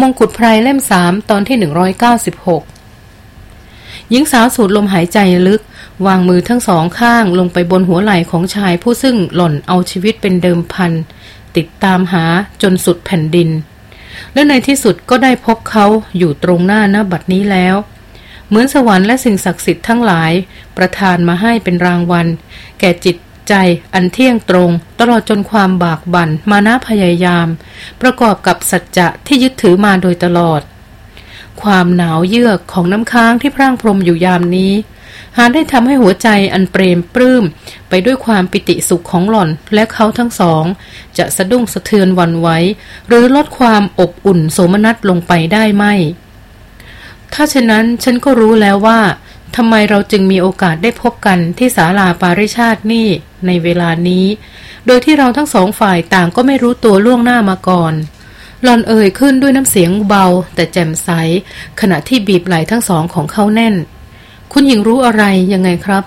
มงกุฎไพรเล่มสามตอนที่ 196 หญิงสาวสูดลมหายใจลึก วางมือทั้งสองข้างลงไปบนหัวไหล่ของชายผู้ซึ่งหล่อนเอาชีวิตเป็นเดิมพัน ติดตามหาจนสุดแผ่นดิน และในที่สุดก็ได้พบเขาอยู่ตรงหน้าหน้าบัดนี้แล้ว เหมือนสวรรค์และสิ่งศักดิ์สิทธิ์ทั้งหลาย ประทานมาให้เป็นรางวัล แก่จิต ใจอันเที่ยงตรง ตลอดจนความบากบัน่นมานะพยายาม ประกอบกับสัจจะที่ยึดถือมาโดยตลอด ความหนาวเยือกของน้ำค้างที่พร่างพรมอยู่ยามนี้ หาได้ทำให้หัวใจอันเปรมปลื้ม ไปด้วยความปิติสุขของหล่อนและเขาทั้งสอง จะสะดุ้งสะเทือนวันไหวหรือลดความอบอุ่นโสมนัสลงไปได้ไหมถ้าเช่นนั้นฉันก็รู้แล้วว่า ทำไมเราจึงมีโอกาสได้พบกันที่ศาลาปาริชาตินี่ในเวลานี้ โดยที่เราทั้งสองฝ่ายต่างก็ไม่รู้ตัวล่วงหน้ามาก่อนหลอนเอ่ยขึ้นด้วยน้ำเสียงเบา แต่แจ่มใส ขณะที่บีบไหล่ทั้งสองของเขาแน่น คุณหญิงรู้อะไรยังไงครับ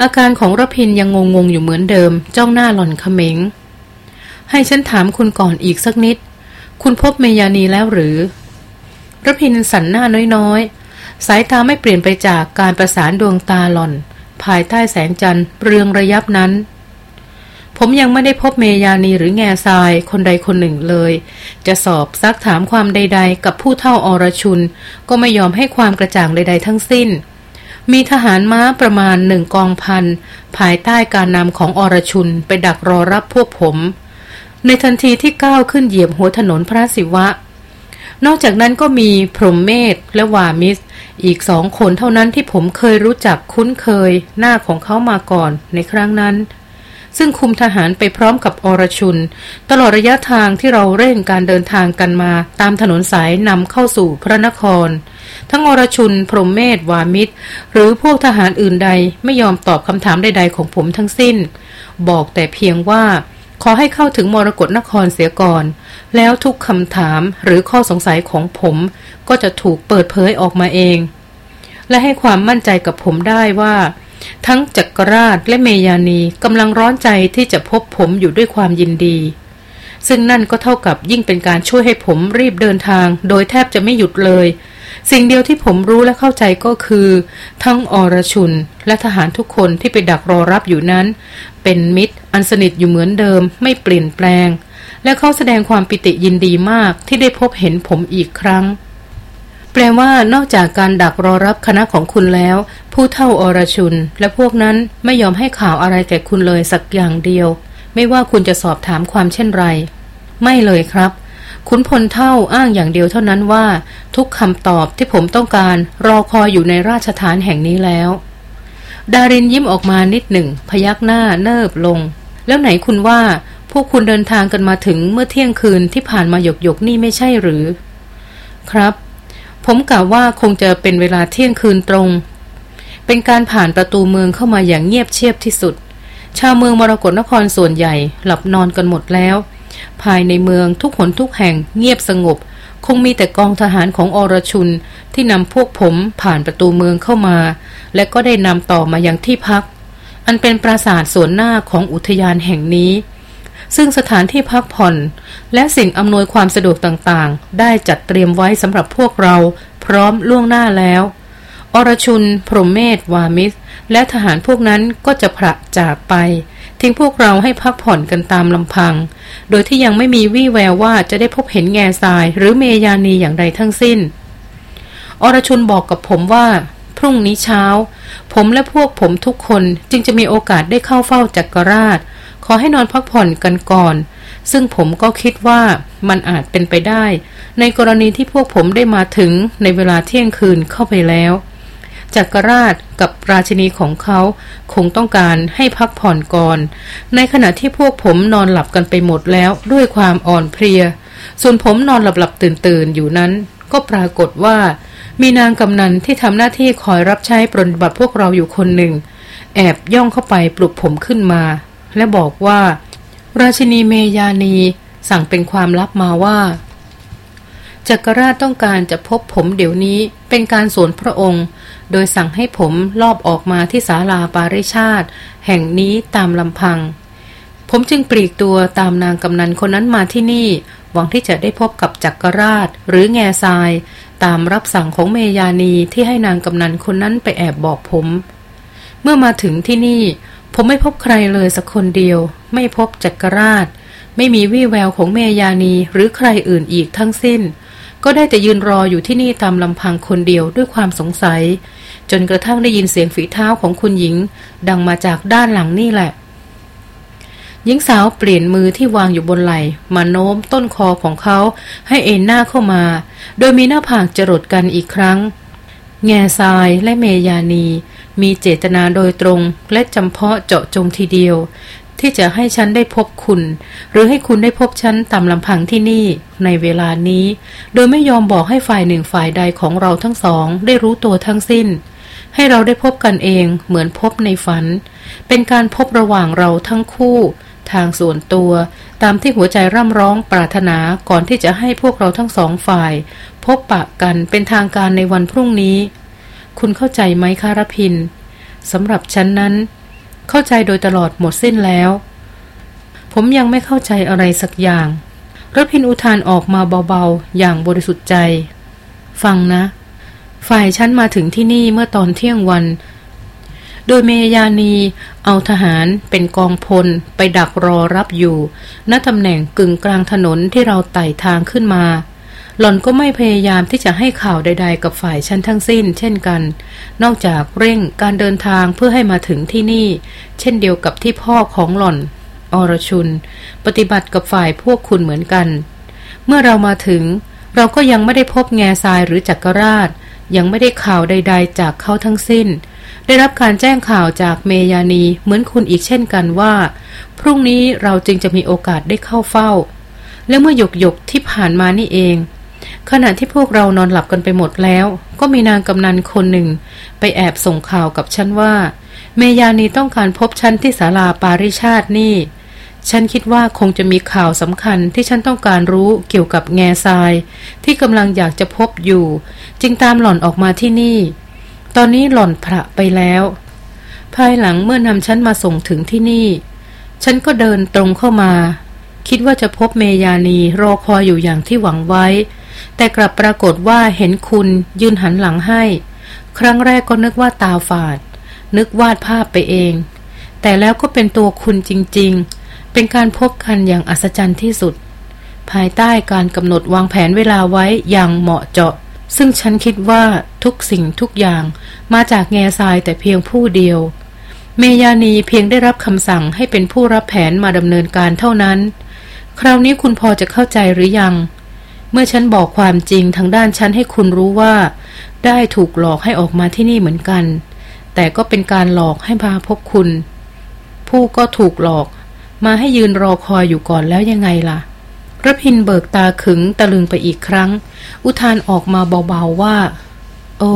อาการของรพินยังงงๆอยู่เหมือนเดิม จ้องหน้าหล่อนเขมง ให้ฉันถามคุณก่อนอีกสักนิด คุณพบเมยานีแล้วหรือรพินสันหน้าน้อยๆ สายตาไม่เปลี่ยนไปจากการประสานดวงตาหล่อน ภายใต้แสงจันทร์เรืองระยับนั้น ผมยังไม่ได้พบเมยานีหรือแง่ทรายคนใดคนหนึ่งเลย จะสอบซักถามความใด ๆ กับผู้เท่าอรชุน ก็ไม่ยอมให้ความกระจ่างใด ๆ ทั้งสิ้น มีทหารม้าประมาณหนึ่งกองพัน ภายใต้การนำของอรชุนไปดักรอรับพวกผม ในทันทีที่ก้าวขึ้นเหยียบหัวถนนพระศิวะ นอกจากนั้นก็มีพรหมเมธและวามิส อีกสองคนเท่านั้นที่ผมเคยรู้จักคุ้นเคยหน้าของเขามาก่อนในครั้งนั้น ซึ่งคุมทหารไปพร้อมกับอรชุน ตลอดระยะทางที่เราเร่งการเดินทางกันมา ตามถนนสายนำเข้าสู่พระนคร ทั้งอรชุน พรหมเมธวามิตร หรือพวกทหารอื่นใดไม่ยอมตอบคำถามใด ๆ ของผมทั้งสิ้น บอกแต่เพียงว่าขอให้เข้าถึงมรกรนครเสียก่อน แล้วทุกคำถามหรือข้อสงสัยของผมก็จะถูกเปิดเผยออกมาเอง และให้ความมั่นใจกับผมได้ว่า ทั้งจักรราชและเมยานีกำลังร้อนใจที่จะพบผมอยู่ด้วยความยินดี ซึ่งนั่นก็เท่ากับยิ่งเป็นการช่วยให้ผมรีบเดินทาง โดยแทบจะไม่หยุดเลย สิ่งเดียวที่ผมรู้และเข้าใจก็คือ ทั้งอรชุนและทหารทุกคนที่ไปดักรอรับอยู่นั้น เป็นมิตรอันสนิทอยู่เหมือนเดิมไม่เปลี่ยนแปลง และเขาแสดงความปิติยินดีมากที่ได้พบเห็นผมอีกครั้ง แปลว่านอกจากการดักรอรับคณะของคุณแล้ว ผู้เท่าอรชุน และพวกนั้นไม่ยอมให้ข่าวอะไรแก่คุณเลยสักอย่างเดียว ไม่ว่าคุณจะสอบถามความเช่นไร ไม่เลยครับคุณพลเท่าอ้างอย่างเดียวเท่านั้นว่า ทุกคำตอบที่ผมต้องการรอคอยอยู่ในราชฐานแห่งนี้แล้ว ดารินยิ้มออกมานิดหนึ่ง พยักหน้าเนิบลง แล้วไหนคุณว่า พวกคุณเดินทางกันมาถึงเมื่อเที่ยงคืนที่ผ่านมาหยกหยกนี่ไม่ใช่หรือ ครับ ผมกล่าวว่าคงจะเป็นเวลาเที่ยงคืนตรง เป็นการผ่านประตูเมืองเข้ามาอย่างเงียบเชียบที่สุด ชาวเมืองมรกรนครส่วนใหญ่ หลับนอนกันหมดแล้ว ภายในเมืองทุกหนทุกแห่งเงียบสงบ คงมีแต่กองทหารของอรชุนที่นำพวกผมผ่านประตูเมืองเข้ามา และก็ได้นำต่อมายังที่พัก อันเป็นปราสาทส่วนหน้าของอุทยานแห่งนี้ ซึ่งสถานที่พักผ่อน และสิ่งอำนวยความสะดวกต่างๆ ได้จัดเตรียมไว้สำหรับพวกเราพร้อมล่วงหน้าแล้ว อรชุน พรหมเมธวามิส และทหารพวกนั้นก็จะพระจากไป ทิ้งพวกเราให้พักผ่อนกันตามลำพัง โดยที่ยังไม่มีวี่แววว่าจะได้พบเห็นแง่ทราย หรือเมยานีอย่างใดทั้งสิ้น อรชุนบอกกับผมว่าพรุ่งนี้เช้า ผมและพวกผมทุกคนจึงจะมีโอกาสได้เข้าเฝ้าจักรราช อให้นอนพักผ่อนกันก่อน ซึ่งผมก็คิดว่ามันอาจเป็นไปได้ ในกรณีที่พวกผมได้มาถึงในเวลาเที่ยงคืนเข้าไปแล้วจักรราชกับราชินีของเขาคงต้องการให้พักผ่อนก่อน ในขณะที่พวกผมนอนหลับกันไปหมดแล้วด้วยความอ่อนเพลีย ส่วนผมนอนหลับหลับตื่นตื่นอยู่นั้น ก็ปรากฏว่า มีนางกำนันที่ทำหน้าที่คอยรับใช้ปรนบัติพวกเราอยู่คนหนึ่ง แอบย่องเข้าไปปลุกผมขึ้นมา และบอกว่า ราชินีเมยานีสั่งเป็นความลับมาว่าจักรราชต้องการจะพบผมเดี๋ยวนี้เป็นการสวนพระองค์ โดยสั่งให้ผมลอบออกมาที่ศาลาปาริชาติ แห่งนี้ตามลำพัง ผมจึงปลีกตัวตามนางกำนันคนนั้นมาที่นี่ หวังที่จะได้พบกับจักรราชหรือแง่ทราย ตามรับสั่งของเมยานีที่ให้นางกำนันคนนั้นไปแอบบอกผม เมื่อมาถึงที่นี่ ผมไม่พบใครเลยสักคนเดียว ไม่พบจักรราช ไม่มีวี่แววของเมยานีหรือใครอื่นอีกทั้งสิ้น ก็ได้แต่ยืนรออยู่ที่นี่ตามลำพังคนเดียวด้วยความสงสัย จนกระทั่งได้ยินเสียงฝีเท้าของคุณหญิง ดังมาจากด้านหลังนี่แหละ หญิงสาวเปลี่ยนมือที่วางอยู่บนไหล่มาโน้มต้นคอของเขาให้เอ็นหน้าเข้ามา โดยมีหน้าผากจรดกันอีกครั้ง แง่ทรายและเมยานี มีเจตนาโดยตรงและจำเพาะเจาะจงทีเดียว ที่จะให้ฉันได้พบคุณ หรือให้คุณได้พบฉันตามลำพังที่นี่ ในเวลานี้ โดยไม่ยอมบอกให้ฝ่ายหนึ่งฝ่ายใดของเราทั้งสอง ได้รู้ตัวทั้งสิ้น ให้เราได้พบกันเองเหมือนพบในฝัน เป็นการพบระหว่างเราทั้งคู่ ทางส่วนตัวตามที่หัวใจร่ำร้องปรารถนาก่อนที่จะให้พวกเราทั้งสองฝ่าย พบปะกันเป็นทางการในวันพรุ่งนี้ คุณเข้าใจไหมคารพินสำหรับฉันนั้น เข้าใจโดยตลอดหมดสิ้นแล้ว ผมยังไม่เข้าใจอะไรสักอย่างรพินอุทานออกมาเบาๆ อย่างบริสุทธิ์ใจ ฟังนะ ฝ่ายฉันมาถึงที่นี่เมื่อตอนเที่ยงวัน โดยเมยานีเอาทหารเป็นกองพลไปดักรอรับอยู่ ณตำแหน่งกึ่งกลางถนนที่เราไต่ทางขึ้นมา หล่อนก็ไม่พยายามที่จะให้ข่าวใด ๆ กับฝ่ายฉันทั้งสิ้น เช่นกัน นอกจากเร่งการเดินทางเพื่อให้มาถึงที่นี่ เช่นเดียวกับที่พ่อของหล่อน อรชุน ปฏิบัติกับฝ่ายพวกคุณเหมือนกัน เมื่อเรามาถึง เราก็ยังไม่ได้พบแง่ทรายหรือจักรราช ยังไม่ได้ข่าวใด ๆ จากเขาทั้งสิ้น ได้รับการแจ้งข่าวจากเมยานีเหมือนคุณอีกเช่นกันว่า พรุ่งนี้เราจึงจะมีโอกาสได้เข้าเฝ้าและเมื่อหยกหยกที่ผ่านมานี่เอง ขณะที่พวกเรานอนหลับกันไปหมดแล้ว ก็มีนางกำนันคนหนึ่ง ไปแอบส่งข่าวกับฉันว่า เมยานีต้องการพบฉันที่ศาลาปาริชาตินี่ ฉันคิดว่าคงจะมีข่าวสำคัญที่ฉันต้องการรู้เกี่ยวกับแง่ทราย ที่กำลังอยากจะพบอยู่ จึงตามหล่อนออกมาที่นี่ ตอนนี้หล่อนพระไปแล้ว ภายหลังเมื่อนำฉันมาส่งถึงที่นี่ ฉันก็เดินตรงเข้ามา คิดว่าจะพบเมยานีรอคอยอยู่อย่างที่หวังไว้ แต่กลับปรากฏว่าเห็นคุณยืนหันหลังให้ ครั้งแรกก็นึกว่าตาฝาด นึกวาดภาพไปเอง แต่แล้วก็เป็นตัวคุณจริง ๆ เป็นการพบกันอย่างอัศจรรย์ที่สุด ภายใต้การกำหนดวางแผนเวลาไว้อย่างเหมาะเจาะ ซึ่งฉันคิดว่าทุกสิ่งทุกอย่างมาจากแง่ทรายแต่เพียงผู้เดียว เมยานีเพียงได้รับคำสั่งให้เป็นผู้รับแผนมาดำเนินการเท่านั้นคราวนี้คุณพอจะเข้าใจหรือยัง เมื่อฉันบอกความจริงทางด้านฉันให้คุณรู้ว่า ได้ถูกหลอกให้ออกมาที่นี่เหมือนกัน แต่ก็เป็นการหลอกให้พาพบคุณ ผู้ก็ถูกหลอก มาให้ยืนรอคอยอยู่ก่อนแล้วยังไงล่ะระพินเบิกตาขึงตะลึงไปอีกครั้ง อุทานออกมาเบาๆว่า โอ้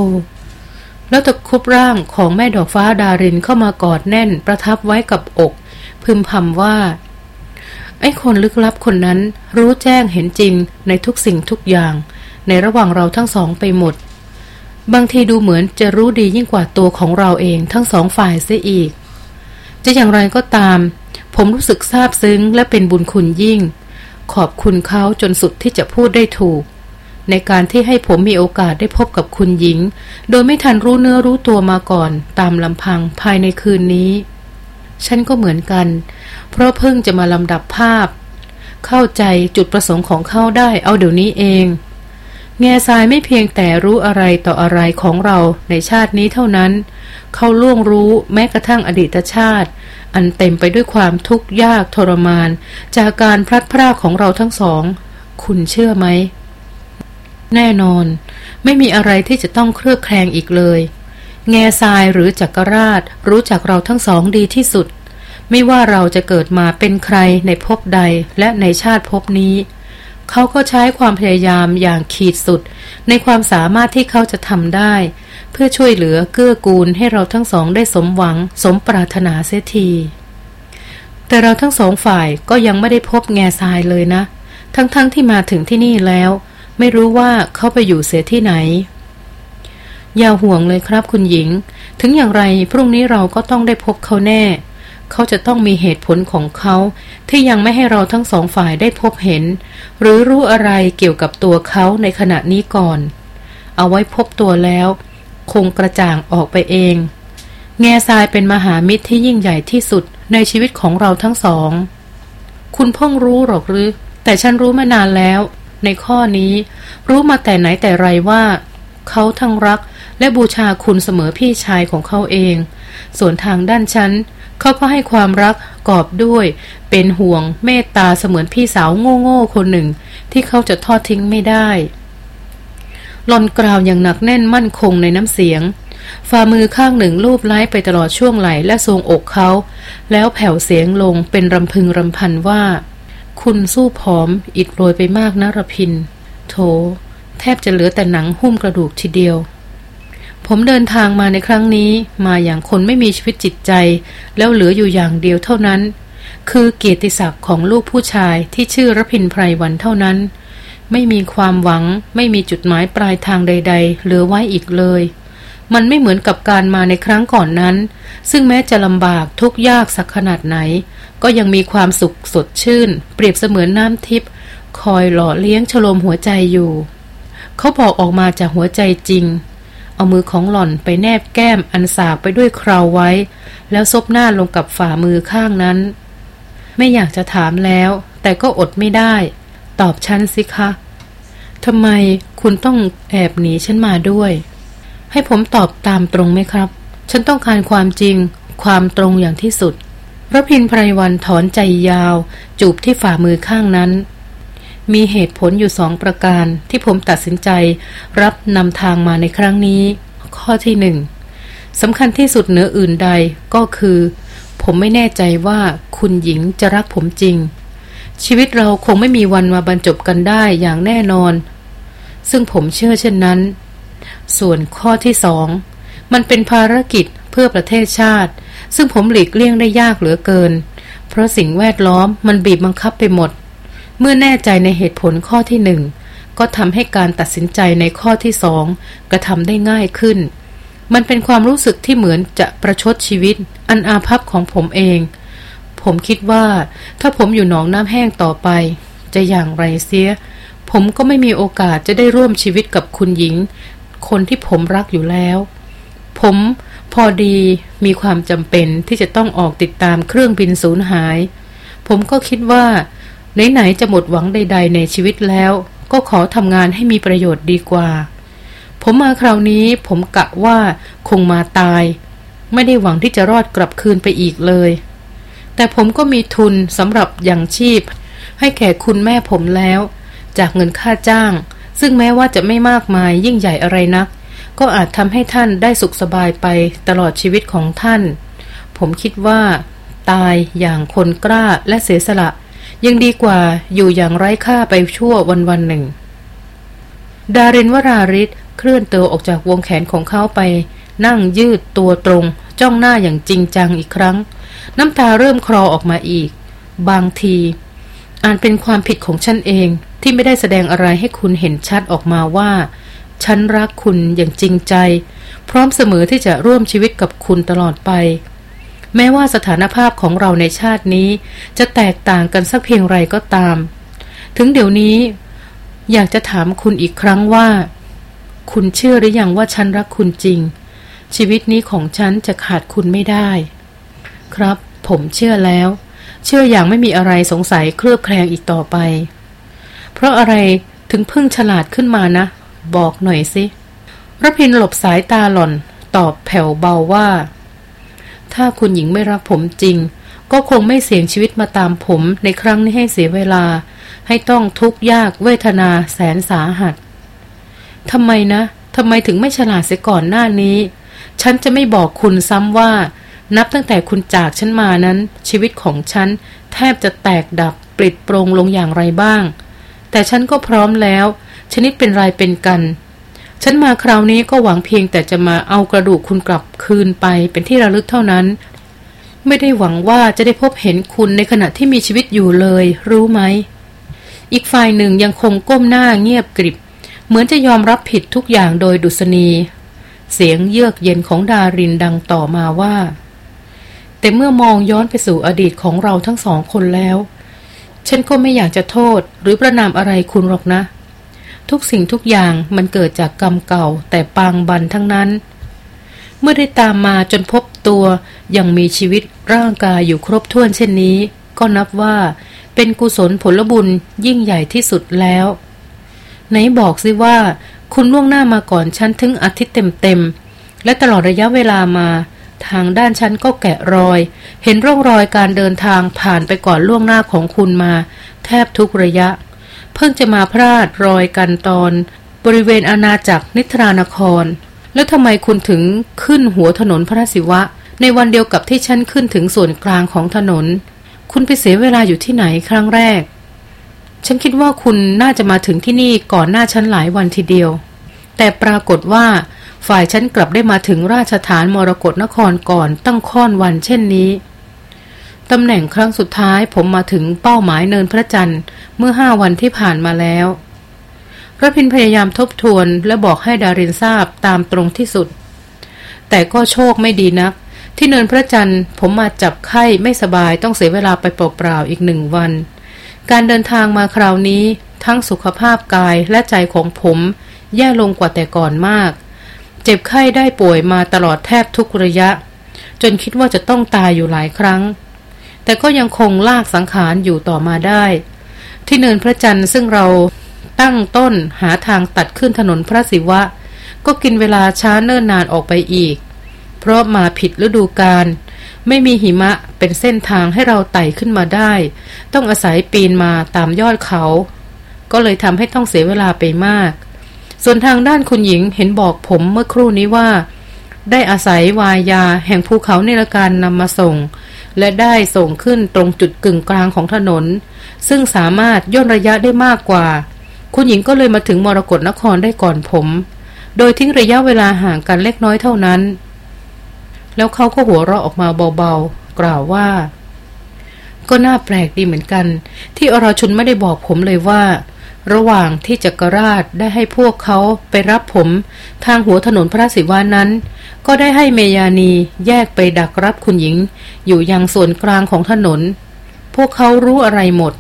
แล้วตะคุบร่างของแม่ดอกฟ้าดารินเข้ามากอดแน่นประทับไว้กับอก พึมพำว่า ไอ้คนลึกลับคนนั้นรู้แจ้งเห็นจริงในทุกสิ่งทุกอย่าง ในระหว่างเราทั้งสองไปหมด บางทีดูเหมือนจะรู้ดียิ่งกว่าตัวของเราเองทั้งสองฝ่ายเสียอีก จะอย่างไรก็ตาม ผมรู้สึกซาบซึ้งและเป็นบุญคุณยิ่ง ขอบคุณเขาจนสุดที่จะพูดได้ถูก ในการที่ให้ผมมีโอกาสได้พบกับคุณหญิง โดยไม่ทันรู้เนื้อรู้ตัวมาก่อน ตามลำพังภายในคืนนี้ ฉันก็เหมือนกัน เพราะเพิ่งจะมาลำดับภาพ เข้าใจจุดประสงค์ของเขาได้เอาเดี๋ยวนี้เอง แง่ทรายไม่เพียงแต่รู้อะไรต่ออะไรของเราในชาตินี้เท่านั้น เขาล่วงรู้แม้กระทั่งอดีตชาติ อันเต็มไปด้วยความทุกข์ยากทรมาน จากการพลัดพรากของเราทั้งสอง คุณเชื่อไหม แน่นอน ไม่มีอะไรที่จะต้องเครือบแคลงอีกเลย แง่ทรายหรือจักรราช รู้จักเราทั้งสองดีที่สุด ไม่ว่าเราจะเกิดมาเป็นใครในภพใดและในชาติภพนี้ เขาก็ใช้ความพยายามอย่างขีดสุด ในความสามารถที่เขาจะทำได้ เพื่อช่วยเหลือเกื้อกูลให้เราทั้งสองได้สมหวัง สมปรารถนาเสียที แต่เราทั้งสองฝ่ายก็ยังไม่ได้พบแง่ทรายเลยนะ ทั้งๆทที่มาถึงที่นี่แล้ว ไม่รู้ว่าเขาไปอยู่เสียที่ไหน อย่าห่วงเลยครับคุณหญิง ถึงอย่างไรพรุ่งนี้เราก็ต้องได้พบเขาแน่ เขาจะต้องมีเหตุผลของเขา ที่ยังไม่ให้เราทั้งสองฝ่ายได้พบเห็น หรือรู้อะไรเกี่ยวกับตัวเขาในขณะนี้ก่อน เอาไว้พบตัวแล้ว คงกระจ่างออกไปเอง แง่ทรายเป็นมหามิตรที่ยิ่งใหญ่ที่สุดในชีวิตของเราทั้งสอง คุณเพิ่งรู้หรอกหรือ แต่ฉันรู้มานานแล้ว ในข้อนี้ รู้มาแต่ไหนแต่ไรว่า เขาทั้งรัก และบูชาคุณเสมอพี่ชายของเขาเอง ส่วนทางด้านฉันเขาก็ให้ความรักกอบด้วย เป็นห่วงเมตตาเสมือนพี่สาวโง่ๆคนหนึ่ง ที่เขาจะทอดทิ้งไม่ได้หลอนกล่าวอย่างหนักแน่นมั่นคงในน้ำเสียง ฝ่ามือข้างหนึ่งลูบไล้ไปตลอดช่วงไหล่และทรงอกเขา แล้วแผ่วเสียงลงเป็นรำพึงรำพันว่า คุณสู้ผอมอิดโรยไปมากนะรพิน โถ แทบจะเหลือแต่หนังหุ้มกระดูกทีเดียว ผมเดินทางมาในครั้งนี้มาอย่างคนไม่มีชีวิตจิตใจ แล้วเหลืออยู่อย่างเดียวเท่านั้น คือเกียรติศักดิ์ของลูกผู้ชายที่ชื่อรพินไพรวันเท่านั้น ไม่มีความหวัง ไม่มีจุดหมายปลายทางใด ๆ เหลือไว้อีกเลย มันไม่เหมือนกับการมาในครั้งก่อนนั้น ซึ่งแม้จะลำบากทุกยากสักขนาดไหน ก็ยังมีความสุขสดชื่น เปรียบเสมือนน้ำทิพย์คอยหล่อเลี้ยงชโลมหัวใจอยู่ เขาบอกออกมาจากหัวใจจริง เอามือของหล่อนไปแนบแก้มอันสากไปด้วยคราวไว้ แล้วซบหน้าลงกับฝ่ามือข้างนั้น ไม่อยากจะถามแล้ว แต่ก็อดไม่ได้ ตอบฉันสิคะทำไมคุณต้องแอบหนีฉันมาด้วย ให้ผมตอบตามตรงไหมครับ ฉันต้องการความจริง ความตรงอย่างที่สุดพระพินไพรวันถอนใจยาว จูบที่ฝ่ามือข้างนั้น มีเหตุผลอยู่สองประการที่ผมตัดสินใจรับนำทางมาในครั้งนี้ ข้อที่หนึ่งสำคัญที่สุดเหนืออื่นใดก็คือ ผมไม่แน่ใจว่าคุณหญิงจะรักผมจริง ชีวิตเราคงไม่มีวันมาบรรจบกันได้อย่างแน่นอน ซึ่งผมเชื่อเช่นนั้น ส่วนข้อที่สองมันเป็นภารกิจเพื่อประเทศชาติ ซึ่งผมหลีกเลี่ยงได้ยากเหลือเกิน เพราะสิ่งแวดล้อมมันบีบบังคับไปหมด เมื่อแน่ใจในเหตุผลข้อที่หนึ่งก็ทำให้การตัดสินใจในข้อที่สองกระทำได้ง่ายขึ้น มันเป็นความรู้สึกที่เหมือนจะประชดชีวิต อันอาภัพของผมเอง ผมคิดว่าถ้าผมอยู่หนองน้ำแห้งต่อไป จะอย่างไรเสีย ผมก็ไม่มีโอกาสจะได้ร่วมชีวิตกับคุณหญิง คนที่ผมรักอยู่แล้ว ผมพอดีมีความจำเป็นที่จะต้องออกติดตามเครื่องบินสูญหาย ผมก็คิดว่า ไหนๆจะหมดหวังใด ๆ ในชีวิตแล้ว ก็ขอทำงานให้มีประโยชน์ดีกว่า ผมมาคราวนี้ผมกะว่าคงมาตาย ไม่ได้หวังที่จะรอดกลับคืนไปอีกเลย แต่ผมก็มีทุนสำหรับอย่างชีพ ให้แก่คุณแม่ผมแล้ว จากเงินค่าจ้าง ซึ่งแม้ว่าจะไม่มากมายยิ่งใหญ่อะไรนัก ก็อาจทำให้ท่านได้สุขสบายไปตลอดชีวิตของท่าน ผมคิดว่า ตายอย่างคนกล้าและเสียสละ ยังดีกว่าอยู่อย่างไร้ค่าไปชั่ววันวันหนึ่ง ดารินวราริศเคลื่อนตัวออกจากวงแขนของเขาไป นั่งยืดตัวตรง จ้องหน้าอย่างจริงจังอีกครั้ง น้ำตาเริ่มคลอออกมาอีก บางทีอาจเป็นความผิดของฉันเองที่ไม่ได้แสดงอะไรให้คุณเห็นชัดออกมาว่า ฉันรักคุณอย่างจริงใจ พร้อมเสมอที่จะร่วมชีวิตกับคุณตลอดไป แม้ว่าสถานภาพของเราในชาตินี้ จะแตกต่างกันสักเพียงไรก็ตาม ถึงเดี๋ยวนี้ อยากจะถามคุณอีกครั้งว่า คุณเชื่อหรือยังว่าฉันรักคุณจริง ชีวิตนี้ของฉันจะขาดคุณไม่ได้ ครับ ผมเชื่อแล้ว เชื่ออย่างไม่มีอะไรสงสัยเครือบแคลงอีกต่อไป เพราะอะไรถึงพึ่งฉลาดขึ้นมานะ บอกหน่อยสิรพินหลบสายตาหล่อน ตอบแผ่วเบาว่า ถ้าคุณหญิงไม่รักผมจริง ก็คงไม่เสี่ยงชีวิตมาตามผมในครั้งนี้ให้เสียเวลา ให้ต้องทุกข์ยากเวทนาแสนสาหัสทำไมนะทำไมถึงไม่ฉลาดเสียก่อนหน้านี้ ฉันจะไม่บอกคุณซ้ำว่า นับตั้งแต่คุณจากฉันมานั้น ชีวิตของฉัน แทบจะแตกดับปลิดโปรงลงอย่างไรบ้าง แต่ฉันก็พร้อมแล้ว ชนิดเป็นรายเป็นกัน ฉันมาคราวนี้ก็หวังเพียงแต่จะมาเอากระดูกคุณกลับคืนไปเป็นที่ระลึกเท่านั้น ไม่ได้หวังว่าจะได้พบเห็นคุณในขณะที่มีชีวิตอยู่เลย รู้ไหม อีกฝ่ายหนึ่งยังคงก้มหน้าเงียบกริบ เหมือนจะยอมรับผิดทุกอย่างโดยดุษณี เสียงเยือกเย็นของดารินดังต่อมาว่า แต่เมื่อมองย้อนไปสู่อดีตของเราทั้งสองคนแล้ว ฉันก็ไม่อยากจะโทษหรือประนามอะไรคุณหรอกนะ ทุกสิ่งทุกอย่างมันเกิดจากกรรมเก่าแต่ปางบันทั้งนั้น เมื่อได้ตามมาจนพบตัวยังมีชีวิตร่างกายอยู่ครบถ้วนเช่นนี้ ก็นับว่าเป็นกุศลผลบุญยิ่งใหญ่ที่สุดแล้ว ไหนบอกสิว่า คุณล่วงหน้ามาก่อนฉันถึงอาทิตย์เต็มๆและตลอดระยะเวลามา ทางด้านฉันก็แกะรอย เห็นร่องรอยการเดินทางผ่านไปก่อนล่วงหน้าของคุณมา แทบทุกระยะ เพิ่งจะมาพลาดรอยกันตอน บริเวณอาณาจักรนิทรานคร แล้วทำไมคุณถึงขึ้นหัวถนนพระศิวะ ในวันเดียวกับที่ฉันขึ้นถึงส่วนกลางของถนน คุณไปเสียเวลาอยู่ที่ไหนครั้งแรก ฉันคิดว่าคุณน่าจะมาถึงที่นี่ก่อนหน้าฉันหลายวันทีเดียว แต่ปรากฏว่าฝ่ายฉันกลับได้มาถึงราชฐานมรกรนครก่อนตั้งค่อนวันเช่นนี้ ตำแหน่งครั้งสุดท้ายผมมาถึงเป้าหมายเนินพระจันทร์เมื่อห้าวันที่ผ่านมาแล้วพระพินพยายามทบทวนและบอกให้ดารินทราบตามตรงที่สุด แต่ก็โชคไม่ดีนัก ที่เนินพระจันทร์ผมมาจับไข้ไม่สบายต้องเสียเวลาไปเปล่าๆอีกหนึ่งวัน การเดินทางมาคราวนี้ทั้งสุขภาพกายและใจของผม แย่ลงกว่าแต่ก่อนมาก เจ็บไข้ได้ป่วยมาตลอดแทบทุกระยะ จนคิดว่าจะต้องตายอยู่หลายครั้ง แต่ก็ยังคงลากสังขารอยู่ต่อมาได้ ที่เนินพระจันทร์ซึ่งเราตั้งต้นหาทางตัดขึ้นถนนพระศิวะ ก็กินเวลาช้าเนิ่นนานออกไปอีก เพราะมาผิดฤดูกาลไม่มีหิมะเป็นเส้นทางให้เราไต่ขึ้นมาได้ ต้องอาศัยปีนมาตามยอดเขา ก็เลยทำให้ต้องเสียเวลาไปมาก ส่วนทางด้านคุณหญิงเห็นบอกผมเมื่อครู่นี้ว่า ได้อาศัยวายาแห่งภูเขาเนรการนำมาส่ง และได้ส่งขึ้นตรงจุดกึ่งกลางของถนน ซึ่งสามารถย่นระยะได้มากกว่า คุณหญิงก็เลยมาถึงมรกรนครได้ก่อนผม โดยทิ้งระยะเวลาห่างกันเล็กน้อยเท่านั้น แล้วเขาก็หัวเราะออกมาเบาๆ กล่าวว่า ก็น่าแปลกดีเหมือนกัน ที่อรชุนไม่ได้บอกผมเลยว่า ระหว่างที่จักรราชได้ให้พวกเขาไปรับผม ทางหัวถนนพระศิวานั้น ก็ได้ให้เมยานีแยกไปดักรับคุณหญิง อยู่ยังส่วนกลางของถนน พวกเขารู้อะไรหมด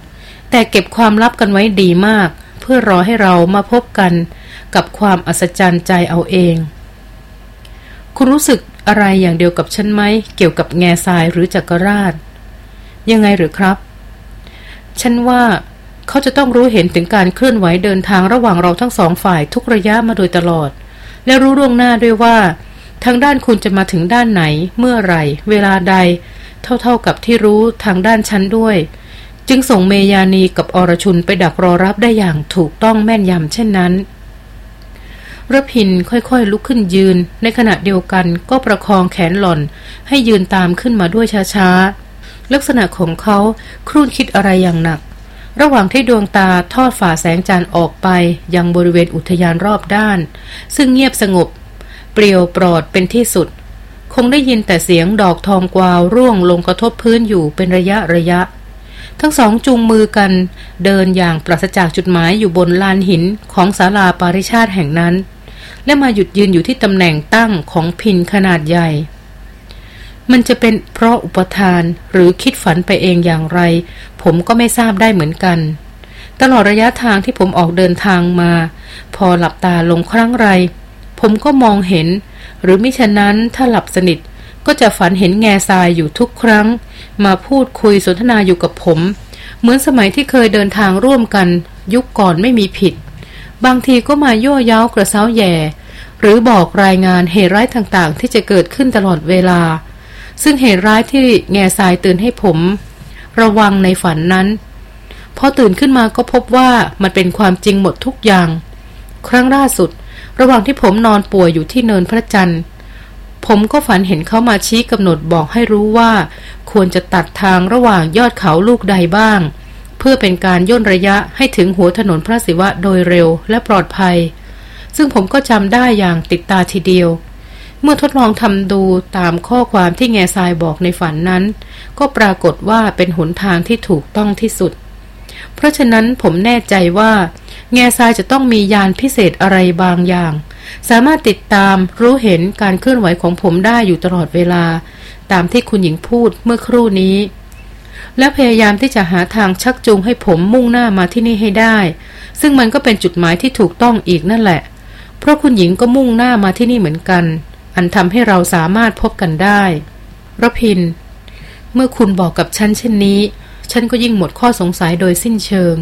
แต่เก็บความลับกันไว้ดีมาก เพื่อรอให้เรามาพบกัน กับความอัศจรรย์ใจเอาเอง คุณรู้สึกอะไรอย่างเดียวกับฉันไหมเกี่ยวกับแง่ทรายหรือจักรราช ยังไงหรือครับ ฉันว่า เขาจะต้องรู้เห็นถึงการเคลื่อนไหวเดินทางระหว่างเราทั้งสองฝ่ายทุกระยะมาโดยตลอด และรู้ล่วงหน้าด้วยว่า ทางด้านคุณจะมาถึงด้านไหน เมื่อไรเวลาใด เท่าๆกับที่รู้ทางด้านฉันด้วย จึงส่งเมยานีกับอรชุนไปดักรอรับได้อย่างถูกต้องแม่นยำเช่นนั้นระพินค่อยๆลุกขึ้นยืน ในขณะเดียวกันก็ประคองแขนหล่อน ให้ยืนตามขึ้นมาด้วยช้าๆ ลักษณะของเขาครุ่นคิดอะไรอย่างหนัก ระหว่างที่ดวงตาทอดฝ่าแสงจันทร์ออกไปยังบริเวณอุทยานรอบด้าน ซึ่งเงียบสงบ เปลี่ยวปลอดเป็นที่สุด คงได้ยินแต่เสียงดอกทองกวาวร่วงลงกระทบพื้นอยู่เป็นระยะระยะ ทั้งสองจูงมือกัน เดินอย่างปราศจากจุดหมายอยู่บนลานหินของศาลาปาริชาติแห่งนั้น และมาหยุดยืนอยู่ที่ตำแหน่งตั้งของพินขนาดใหญ่มันจะเป็นเพราะอุปทานหรือคิดฝันไปเองอย่างไร ผมก็ไม่ทราบได้เหมือนกัน ตลอดระยะทางที่ผมออกเดินทางมา พอหลับตาลงครั้งไร ผมก็มองเห็น หรือมิฉะนั้นถ้าหลับสนิทก็จะฝันเห็นแง่ทรายอยู่ทุกครั้ง มาพูดคุยสนทนาอยู่กับผม เหมือนสมัยที่เคยเดินทางร่วมกัน ยุคก่อนไม่มีผิด บางทีก็มายั่วย้ากระเซ้าแย่ หรือบอกรายงานเหตุร้ายต่างๆ ที่จะเกิดขึ้นตลอดเวลา ซึ่งเหตุร้ายที่แง่ทรายตื่นให้ผม ระวังในฝันนั้น พอตื่นขึ้นมาก็พบว่ามันเป็นความจริงหมดทุกอย่าง ครั้งล่าสุด ระหว่างที่ผมนอนป่วยอยู่ที่เนินพระจันทร์ ผมก็ฝันเห็นเขามาชี้กำหนดบอกให้รู้ว่า ควรจะตัดทางระหว่างยอดเขาลูกใดบ้าง เพื่อเป็นการย่นระยะให้ถึงหัวถนนพระศิวะโดยเร็วและปลอดภัย ซึ่งผมก็จำได้อย่างติดตาทีเดียว เมื่อทดลองทำดูตามข้อความที่แง่ทรายบอกในฝันนั้น ก็ปรากฏว่าเป็นหนทางที่ถูกต้องที่สุด เพราะฉะนั้นผมแน่ใจว่า แง่ทรายจะต้องมียานพิเศษอะไรบางอย่าง สามารถติดตามรู้เห็นการเคลื่อนไหวของผมได้อยู่ตลอดเวลา ตามที่คุณหญิงพูดเมื่อครู่นี้ และพยายามที่จะหาทางชักจูงให้ผมมุ่งหน้ามาที่นี่ให้ได้ ซึ่งมันก็เป็นจุดหมายที่ถูกต้องอีกนั่นแหละ เพราะคุณหญิงก็มุ่งหน้ามาที่นี่เหมือนกัน อันทำให้เราสามารถพบกันได้รพิน เมื่อคุณบอกกับฉันเช่นนี้ ฉันก็ยิ่งหมดข้อสงสัยโดยสิ้นเชิง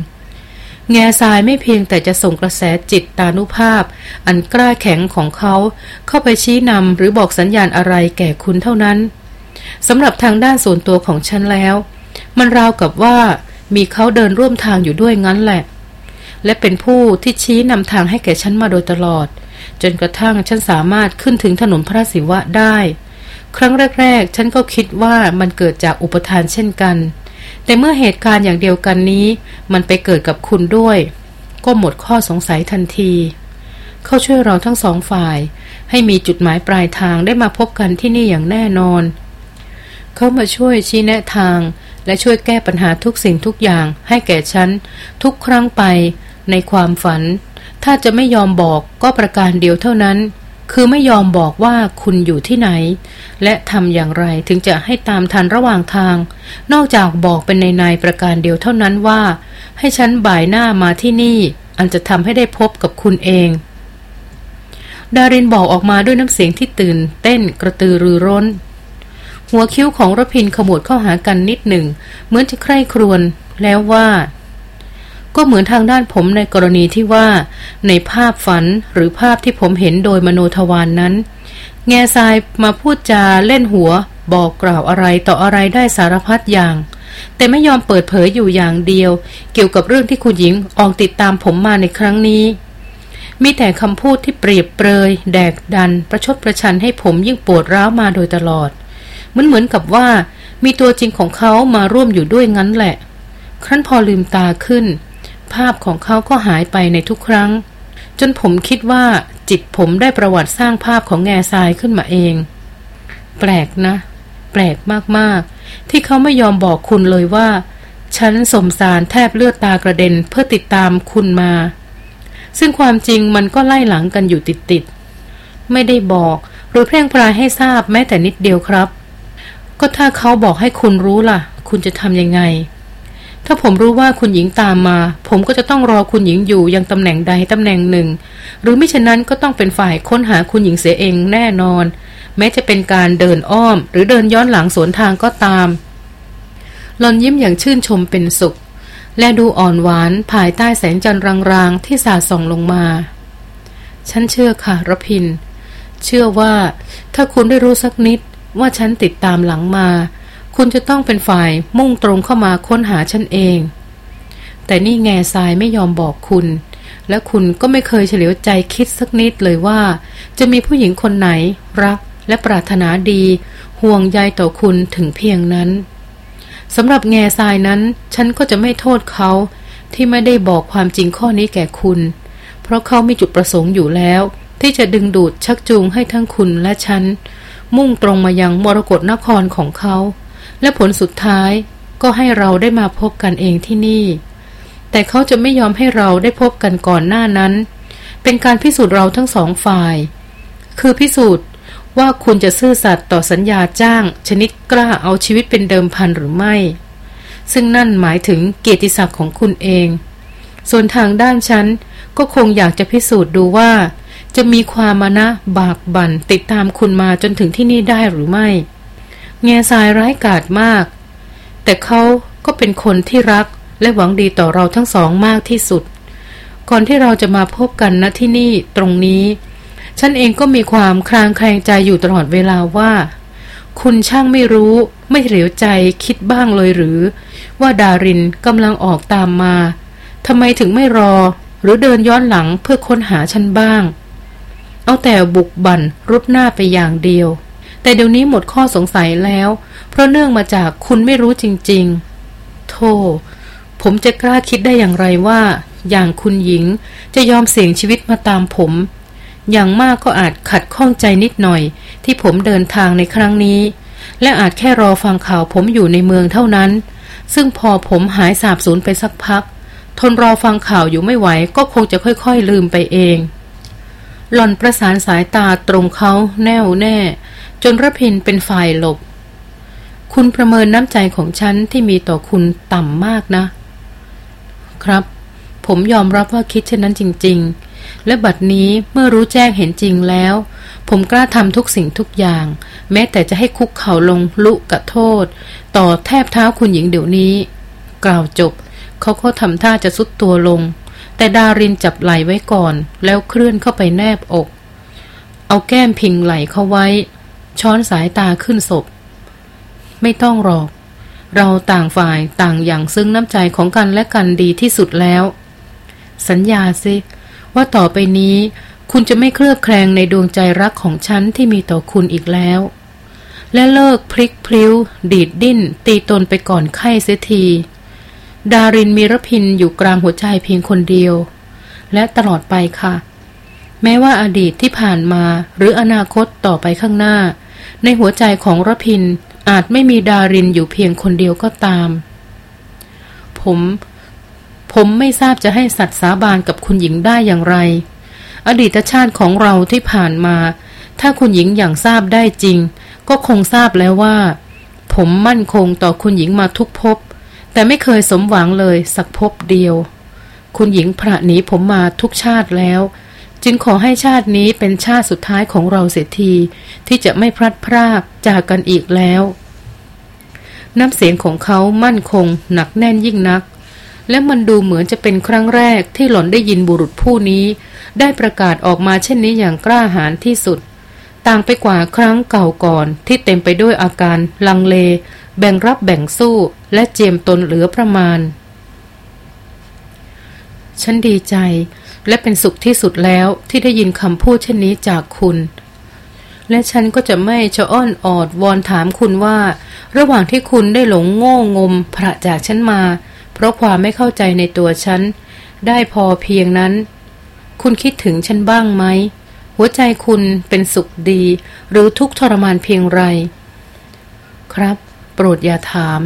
แง่ทรายไม่เพียงแต่จะส่งกระแสจิตตานุภาพ อันกล้าแข็งของเขาเข้าไปชี้นำหรือบอกสัญญาณอะไรแก่คุณเท่านั้นสำหรับทางด้านส่วนตัวของฉันแล้ว มันราวกับว่ามีเขาเดินร่วมทางอยู่ด้วยงั้นแหละ และเป็นผู้ที่ชี้นำทางให้แก่ฉันมาโดยตลอด จนกระทั่งฉันสามารถขึ้นถึงถนนพระศิวะได้ ครั้งแรก ๆ ฉันก็คิดว่ามันเกิดจากอุปทานเช่นกัน แต่เมื่อเหตุการณ์อย่างเดียวกันนี้ มันไปเกิดกับคุณด้วย ก็หมดข้อสงสัยทันที เขาช่วยเราทั้งสองฝ่าย ให้มีจุดหมายปลายทางได้มาพบกันที่นี่อย่างแน่นอน เขามาช่วยชี้แนะทางและช่วยแก้ปัญหาทุกสิ่งทุกอย่างให้แก่ฉัน ทุกครั้งไปในความฝัน ถ้าจะไม่ยอมบอกก็ประการเดียวเท่านั้น คือไม่ยอมบอกว่าคุณอยู่ที่ไหน และทำอย่างไรถึงจะให้ตามทันระหว่างทาง นอกจากบอกเป็นในในประการเดียวเท่านั้นว่า ให้ฉันบ่ายหน้ามาที่นี่ อันจะทำให้ได้พบกับคุณเอง ดารินบอกออกมาด้วยน้ำเสียงที่ตื่น เต้นกระตือรือร้น หัวคิ้วของรพินขมวดเข้าหากันนิดหนึ่ง เหมือนจะใคร่ครวญแล้วว่า ก็เหมือนทางด้านผมในกรณีที่ว่า ในภาพฝันหรือภาพที่ผมเห็นโดยมโนทวานนั้น แง่ทรายมาพูดจาเล่นหัว บอกกล่าวอะไรต่ออะไรได้สารพัดอย่าง แต่ไม่ยอมเปิดเผยอยู่อย่างเดียว เกี่ยวกับเรื่องที่คุณหญิงออกติดตามผมมาในครั้งนี้มีแต่คำพูดที่เปรียบเปรย แดกดัน ประชดประชันให้ผมยิ่งปวดร้าวมาโดยตลอด เหมือนเหมือนกับว่า มีตัวจริงของเขามาร่วมอยู่ด้วยงั้นแหละ ครั้นพอลืมตาขึ้น ภาพของเขาก็หายไปในทุกครั้ง จนผมคิดว่าจิตผมได้ประวัติสร้างภาพของแง่ทรายขึ้นมาเอง แปลกนะ แปลกมากๆ ที่เขาไม่ยอมบอกคุณเลยว่า ฉันสมสารแทบเลือดตากระเด็นเพื่อติดตามคุณมา ซึ่งความจริงมันก็ไล่หลังกันอยู่ติดๆ ไม่ได้บอกหรือเพ่งพรายให้ทราบแม้แต่นิดเดียวครับ ก็ถ้าเขาบอกให้คุณรู้ล่ะ คุณจะทำยังไง ถ้าผมรู้ว่าคุณหญิงตามมา ผมก็จะต้องรอคุณหญิงอยู่ยังตำแหน่งใดตำแหน่งหนึ่ง หรือไม่เช่นนั้นก็ต้องเป็นฝ่ายค้นหาคุณหญิงเสียเองแน่นอน แม้จะเป็นการเดินอ้อม หรือเดินย้อนหลังสวนทางก็ตามหลอนยิ้มอย่างชื่นชมเป็นสุข และดูอ่อนหวานภายใต้แสงจันทร์รางๆ ที่สาดส่องลงมา ฉันเชื่อค่ะรพิน เชื่อว่า ถ้าคุณได้รู้สักนิดว่าฉันติดตามหลังมา คุณจะต้องเป็นฝ่ายมุ่งตรงเข้ามาค้นหาฉันเอง แต่นี่แง่ทรายไม่ยอมบอกคุณ และคุณก็ไม่เคยเฉลียวใจคิดสักนิดเลยว่า จะมีผู้หญิงคนไหน รักและปรารถนาดี ห่วงใยต่อคุณถึงเพียงนั้นสำหรับแง่ทรายนั้น ฉันก็จะไม่โทษเขาที่ไม่ได้บอกความจริงข้อนี้แก่คุณ เพราะเขามีจุดประสงค์อยู่แล้ว ที่จะดึงดูดชักจูงให้ทั้งคุณและฉัน มุ่งตรงมายังมรกรนครของเขา และผลสุดท้ายก็ให้เราได้มาพบกันเองที่นี่ แต่เขาจะไม่ยอมให้เราได้พบกันก่อนหน้านั้น เป็นการพิสูจน์เราทั้งสองฝ่าย คือพิสูจน์ว่าคุณจะซื่อสัตย์ต่อสัญญาจ้าง ชนิดกล้าเอาชีวิตเป็นเดิมพันหรือไม่ ซึ่งนั่นหมายถึงเกียรติศักดิ์ของคุณเอง ส่วนทางด้านฉันก็คงอยากจะพิสูจน์ดูว่า จะมีความมานะบากบั่นติดตามคุณมาจนถึงที่นี่ได้หรือไม่ แง่ทรายร้ายกาจมาก แต่เขาก็เป็นคนที่รักและหวังดีต่อเราทั้งสองมากที่สุด ก่อนที่เราจะมาพบกันณที่นี่ตรงนี้ ฉันเองก็มีความคลางแคลงใจอยู่ตลอดเวลาว่า คุณช่างไม่รู้ ไม่เหลียวใจคิดบ้างเลยหรือ ว่าดารินกำลังออกตามมาทำไมถึงไม่รอ หรือเดินย้อนหลังเพื่อค้นหาฉันบ้าง เอาแต่บุกบั่นรุดหน้าไปอย่างเดียว แต่เดี๋ยวนี้หมดข้อสงสัยแล้ว เพราะเนื่องมาจากคุณไม่รู้จริง ๆ โธ่ผมจะกล้าคิดได้อย่างไรว่า อย่างคุณหญิงจะยอมเสี่ยงชีวิตมาตามผม อย่างมากก็อาจขัดข้องใจนิดหน่อย ที่ผมเดินทางในครั้งนี้ และอาจแค่รอฟังข่าวผมอยู่ในเมืองเท่านั้น ซึ่งพอผมหายสาบสูญไปสักพัก ทนรอฟังข่าวอยู่ไม่ไหวก็คงจะค่อยๆลืมไปเอง หล่อนประสานสายตาตรงเขาแน่วแน่ จนระพินเป็นฝ่ายหลบ คุณประเมินน้ำใจของฉันที่มีต่อคุณต่ำมากนะ ครับ ผมยอมรับว่าคิดเช่นนั้นจริง ๆ และบัดนี้เมื่อรู้แจ้งเห็นจริงแล้ว ผมกล้าทำทุกสิ่งทุกอย่าง แม้แต่จะให้คุกเข่าลงลุกะโทษ ต่อแทบเท้าคุณหญิงเดี๋ยวนี้ กล่าวจบ เขาก็ทำท่าจะสุดตัวลง แต่ดารินจับไหลไว้ก่อน แล้วเคลื่อนเข้าไปแนบอก เอาแก้มพิงไหลเข้าไว้ ช้อนสายตาขึ้นศพ ไม่ต้องหรอก เราต่างฝ่ายต่างอย่างซึ้งน้ำใจของกันและกันดีที่สุดแล้ว สัญญาสิ ว่าต่อไปนี้ คุณจะไม่เคลือบแคลงในดวงใจรักของฉันที่มีต่อคุณอีกแล้ว และเลิกพลิกพลิ้ว ดีดดิ้น ตีตนไปก่อนไข้เสียที ดารินมีรพินอยู่กลางหัวใจเพียงคนเดียว และตลอดไปค่ะ แม้ว่าอดีตที่ผ่านมาหรืออนาคตต่อไปข้างหน้า ในหัวใจของรพินอาจไม่มีดารินอยู่เพียงคนเดียวก็ตาม ผม ผมไม่ทราบจะให้สัตว์สาบานกับคุณหญิงได้อย่างไร อดีตชาติของเราที่ผ่านมา ถ้าคุณหญิงอย่างทราบได้จริง ก็คงทราบแล้วว่า ผมมั่นคงต่อคุณหญิงมาทุกภพแต่ไม่เคยสมหวังเลยสักภพเดียว คุณหญิงพระหนีผมมาทุกชาติแล้ว จึงขอให้ชาตินี้เป็นชาติสุดท้ายของเราเสียที ที่จะไม่พลัดพรากจากกันอีกแล้ว น้ำเสียงของเขามั่นคง หนักแน่นยิ่งนัก และมันดูเหมือนจะเป็นครั้งแรกที่หล่อนได้ยินบุรุษผู้นี้ ได้ประกาศออกมาเช่นนี้อย่างกล้าหาญที่สุด ต่างไปกว่าครั้งเก่าก่อนที่เต็มไปด้วยอาการลังเล แบ่งรับแบ่งสู้และเจียมตนเหลือประมาณฉันดีใจ และเป็นสุขที่สุดแล้วที่ได้ยินคำพูดเช่นนี้จากคุณ และฉันก็จะไม่ชะอ้อนออดวอนถามคุณว่า ระหว่างที่คุณได้หลงโง่งมพระจากฉันมา เพราะความไม่เข้าใจในตัวฉัน ได้พอเพียงนั้น คุณคิดถึงฉันบ้างไหม หัวใจคุณเป็นสุขดี หรือทุกทรมานเพียงไร ครับ โปรดอย่าถาม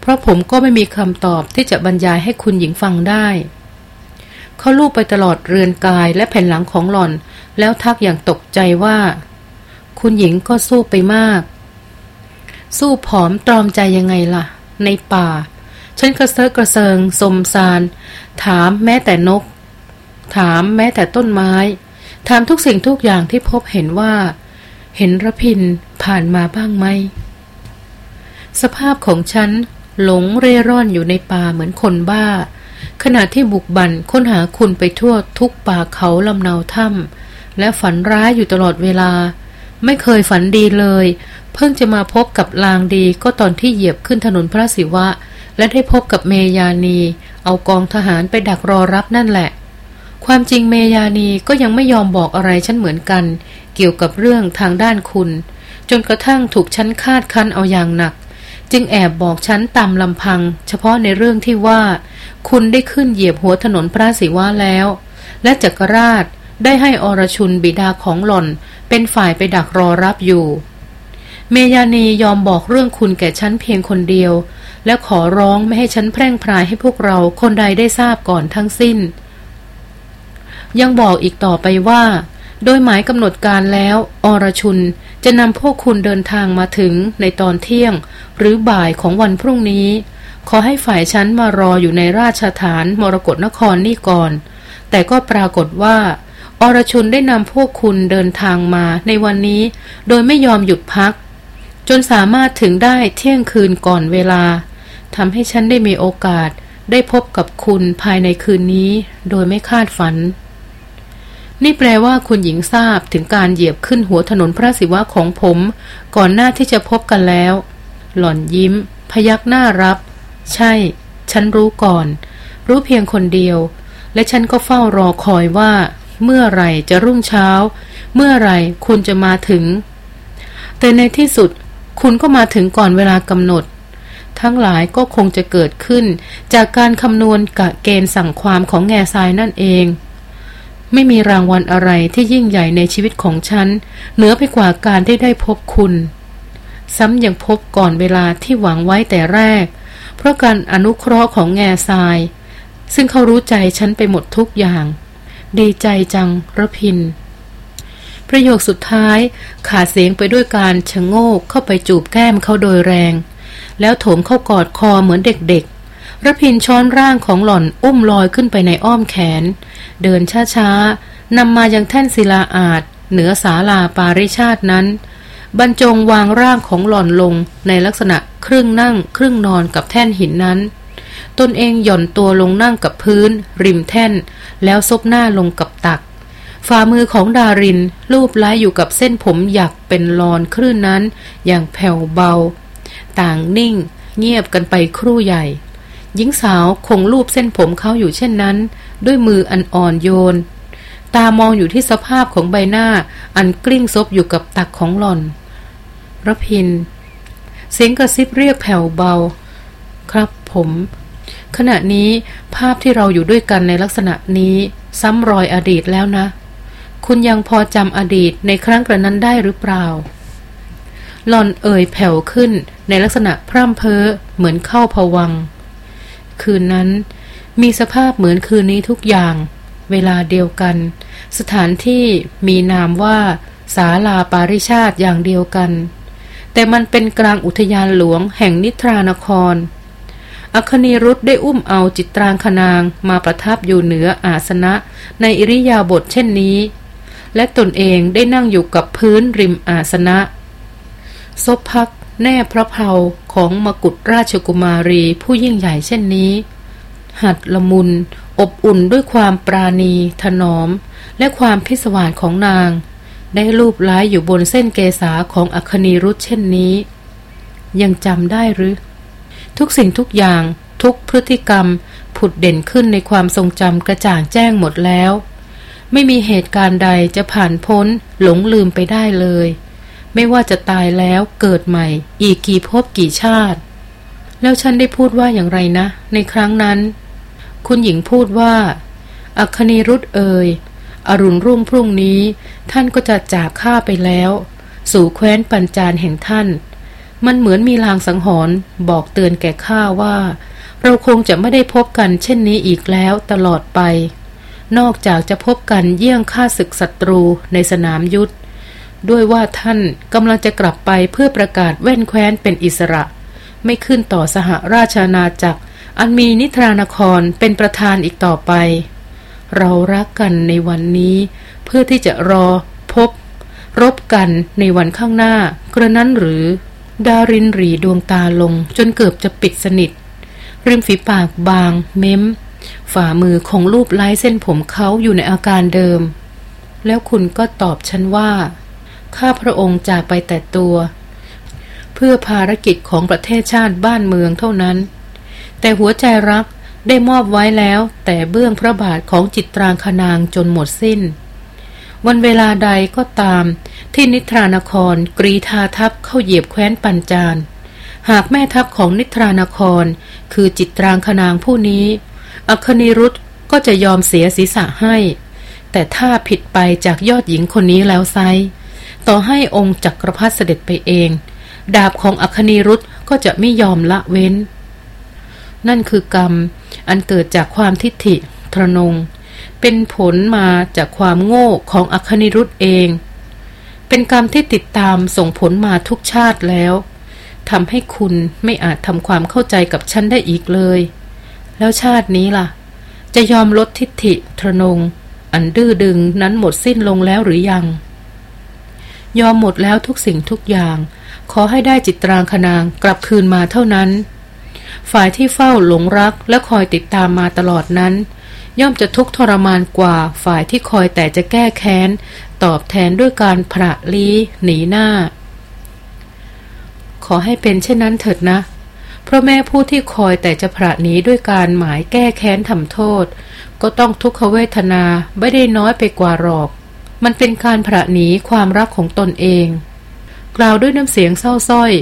เพราะผมก็ไม่มีคำตอบที่จะบรรยายให้คุณหญิงฟังได้ เขาลูบไปตลอดเรือนกายและแผ่นหลังของหล่อน แล้วทักอย่างตกใจว่า คุณหญิงก็สู้ไปมาก สู้ผอมตรอมใจยังไงล่ะ ในป่า ฉันกระเซาะกระเซิงสมซานถามแม้แต่นก ถามแม้แต่ต้นไม้ ถามทุกสิ่งทุกอย่างที่พบเห็นว่า เห็นระพินผ่านมาบ้างไหม สภาพของฉันหลงเร่ร่อนอยู่ในป่าเหมือนคนบ้า ขณะที่บุกบันค้นหาคุณไปทั่วทุกป่าเขาลำนาวถ้ำและฝันร้ายอยู่ตลอดเวลา ไม่เคยฝันดีเลย เพิ่งจะมาพบกับลางดีก็ตอนที่เหยียบขึ้นถนนพระศิวะ และได้พบกับเมยานี เอากองทหารไปดักรอรับนั่นแหละ ความจริงเมยานีก็ยังไม่ยอมบอกอะไรฉันเหมือนกัน เกี่ยวกับเรื่องทางด้านคุณ จนกระทั่งถูกฉันคาดคั้นเอาอย่างหนัก จึงแอบบอกฉันตามลำพัง เฉพาะในเรื่องที่ว่า คุณได้ขึ้นเหยียบหัวถนนพระศิวะแล้ว และจักรราชได้ให้อรชุนบิดาของหล่อนเป็นฝ่ายไปดักรอรับอยู่ เมยานียอมบอกเรื่องคุณแก่ฉันเพียงคนเดียว และขอร้องไม่ให้ฉันแพร่งพรายให้พวกเราคนใดได้ทราบก่อนทั้งสิ้น ยังบอกอีกต่อไปว่า โดยหมายกำหนดการแล้ว อรชุนจะนำพวกคุณเดินทางมาถึงในตอนเที่ยง หรือบ่ายของวันพรุ่งนี้ ขอให้ฝ่ายชั้นมารออยู่ในราชฐานมรกรนครนี่ก่อน แต่ก็ปรากฏว่า อรชุนได้นำพวกคุณเดินทางมาในวันนี้ โดยไม่ยอมหยุดพัก จนสามารถถึงได้เที่ยงคืนก่อนเวลาทำให้ฉันได้มีโอกาสได้พบกับคุณภายในคืนนี้ โดยไม่คาดฝัน นี่แปลว่าคุณหญิงทราบถึงการเหยียบขึ้นหัวถนนพระศิวะของผม ก่อนหน้าที่จะพบกันแล้ว หล่อนยิ้ม พยักหน้ารับ ใช่ ฉันรู้ก่อน รู้เพียงคนเดียว และฉันก็เฝ้ารอคอยว่า เมื่อไรจะรุ่งเช้า เมื่อไรคุณจะมาถึง แต่ในที่สุด คุณก็มาถึงก่อนเวลากำหนด ทั้งหลายก็คงจะเกิดขึ้น จากการคำนวณกะเกณฑ์สั่งความของแง่ทรายนั่นเอง ไม่มีรางวัลอะไรที่ยิ่งใหญ่ในชีวิตของฉัน เหนือไปกว่าการที่ได้พบคุณ ซ้ำยังพบก่อนเวลาที่หวังไว้แต่แรก เพราะการอนุเคราะห์ของแง่ทราย ซึ่งเขารู้ใจฉันไปหมดทุกอย่าง ดีใจจังระพิน ประโยคสุดท้ายขาดเสียงไปด้วยการชะโงกเข้าไปจูบแก้มเขาโดยแรง แล้วโถมเข้ากอดคอเหมือนเด็ก ระพินช้อนร่างของหล่อนอุ้มลอยขึ้นไปในอ้อมแขน เดินช้าๆนำมายังแท่นศิลาอาจเหนือศาลาปาริชาตินั้น บรรจงวางร่างของหล่อนลงในลักษณะครึ่งนั่งครึ่งนอนกับแท่นหินนั้น ตนเองหย่อนตัวลงนั่งกับพื้น ริมแท่น แล้วซบหน้าลงกับตักฝ่ามือของดารินลูบไล้อยู่กับเส้นผมหยักเป็นลอนคลื่นนั้น อย่างแผ่วเบา ต่างนิ่ง เงียบกันไปครู่ใหญ่ หญิงสาวคงลูบเส้นผมเขาอยู่เช่นนั้น ด้วยมืออันอ่อนโยน ตามองอยู่ที่สภาพของใบหน้าอันกลิ้งซบอยู่กับตักของหล่อนรพิน เสียงกระซิบเรียกแผ่วเบา ครับผม ขณะนี้ภาพที่เราอยู่ด้วยกันในลักษณะนี้ซ้ำรอยอดีตแล้วนะ คุณยังพอจำอดีตในครั้งกระนั้นได้หรือเปล่าหลอนเอ่ยแผ่วขึ้นในลักษณะพร่ำเพ้อเหมือนเข้าผวัง คืนนั้น มีสภาพเหมือนคืนนี้ทุกอย่าง เวลาเดียวกัน สถานที่มีนามว่าศาลาปาริชาติอย่างเดียวกัน แต่มันเป็นกลางอุทยานหลวงแห่งนิทรานคร อัคนีรุธได้อุ้มเอาจิตรางคนางมาประทับอยู่เหนืออาสนะในอิริยาบถเช่นนี้ และตนเองได้นั่งอยู่กับพื้นริมอาสนะซบพัก แน่พระเพาของมกุฎราชกุมารีผู้ยิ่งใหญ่เช่นนี้ หัดละมุน อบอุ่นด้วยความปราณี ถนอม และความพิศวาสของนาง ได้รูปล้ายอยู่บนเส้นเกษาของอัคนีรุธเช่นนี้ ยังจำได้หรือ ทุกสิ่งทุกอย่างทุกพฤติกรรมผุดเด่นขึ้นในความทรงจำกระจ่างแจ้งหมดแล้ว ไม่มีเหตุการณ์ใดจะผ่านพ้นหลงลืมไปได้เลย ไม่ว่าจะตายแล้วเกิดใหม่ อีกกี่ภพกี่ชาติ แล้วฉันได้พูดว่าอย่างไรนะ ในครั้งนั้น คุณหญิงพูดว่า อัคนีรุธเอ่ยอรุณรุ่งพรุ่งนี้ ท่านก็จะจากข้าไปแล้ว สู่แคว้นปัญจานแห่งท่าน มันเหมือนมีลางสังหรณ์บอกเตือนแก่ข้าว่า เราคงจะไม่ได้พบกันเช่นนี้อีกแล้วตลอดไป นอกจากจะพบกันเยี่ยงฆ่าศึกศัตรูในสนามยุทธ ด้วยว่าท่านกำลังจะกลับไปเพื่อประกาศแว่นแคว้นเป็นอิสระ ไม่ขึ้นต่อสหราชาณาจักร อันมีนิทรานครเป็นประธานอีกต่อไป เรารักกันในวันนี้ เพื่อที่จะรอพบ รบกันในวันข้างหน้า กระนั้นหรือ ดารินรีดวงตาลงจนเกือบจะปิดสนิท ริมฝีปากบาง เม้ม ฝ่ามือของรูปไล้เส้นผมเขาอยู่ในอาการเดิม แล้วคุณก็ตอบฉันว่า ข้าพระองค์จากไปแต่ตัว เพื่อภารกิจของประเทศชาติบ้านเมืองเท่านั้น แต่หัวใจรักได้มอบไว้แล้วแต่เบื้องพระบาทของจิตรางคนางจนหมดสิ้น วันเวลาใดก็ตามที่นิทรานครกรีธาทัพเข้าเหยียบแคว้นปัญจานหากแม่ทัพของนิทรานคร คือจิตรางคนางผู้นี้ อัคนีรุธก็จะยอมเสียศีรษะให้ แต่ถ้าผิดไปจากยอดหญิงคนนี้แล้วไซ ต่อให้องค์จักรพรรดิเสด็จไปเอง ดาบของอัคนีรุธก็จะไม่ยอมละเว้น นั่นคือกรรมอันเกิดจากความทิฏฐิทรนง เป็นผลมาจากความโง่ของอัคนิรุธเอง เป็นกรรมที่ติดตามส่งผลมาทุกชาติแล้วทำให้คุณไม่อาจทำความเข้าใจกับฉันได้อีกเลย แล้วชาตินี้ล่ะ จะยอมลดทิฏฐิทรนง อันดื้อดึงนั้นหมดสิ้นลงแล้วหรือยัง ยอมหมดแล้วทุกสิ่งทุกอย่าง ขอให้ได้จิตรางคนางกลับคืนมาเท่านั้น ฝ่ายที่เฝ้าหลงรักและคอยติดตามมาตลอดนั้น ย่อมจะทุกข์ทรมานกว่าฝ่ายที่คอยแต่จะแก้แค้น ตอบแทนด้วยการผระลี้หนีหน้า ขอให้เป็นเช่นนั้นเถิดนะเพราะแม่ผู้ที่คอยแต่จะผระหนีด้วยการหมายแก้แค้นทำโทษ ก็ต้องทุกขเวทนาไม่ได้น้อยไปกว่าหรอก มันเป็นการผระหนีความรักของตนเอง กล่าวด้วยน้ำเสียงเศร้าส้อย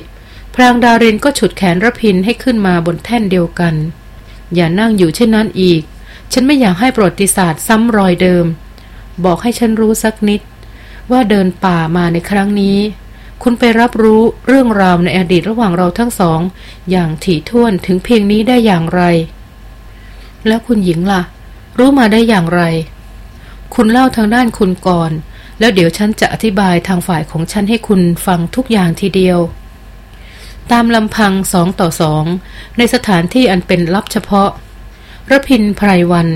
พรางดารินก็ฉุดแขนระพินให้ขึ้นมาบนแท่นเดียวกัน อย่านั่งอยู่เช่นนั้นอีก ฉันไม่อยากให้ประวัติศาสตร์ซ้ำรอยเดิม บอกให้ฉันรู้สักนิด ว่าเดินป่ามาในครั้งนี้ คุณไปรับรู้เรื่องราวในอดีตระหว่างเราทั้งสอง อย่างถี่ถ้วนถึงเพียงนี้ได้อย่างไร แล้วคุณหญิงล่ะ รู้มาได้อย่างไร คุณเล่าทางด้านคุณก่อน แล้วเดี๋ยวฉันจะอธิบายทางฝ่ายของฉันให้คุณฟังทุกอย่างทีเดียว ตามลำพังสองต่อสองในสถานที่อันเป็นลับเฉพาะระพินไพรวัน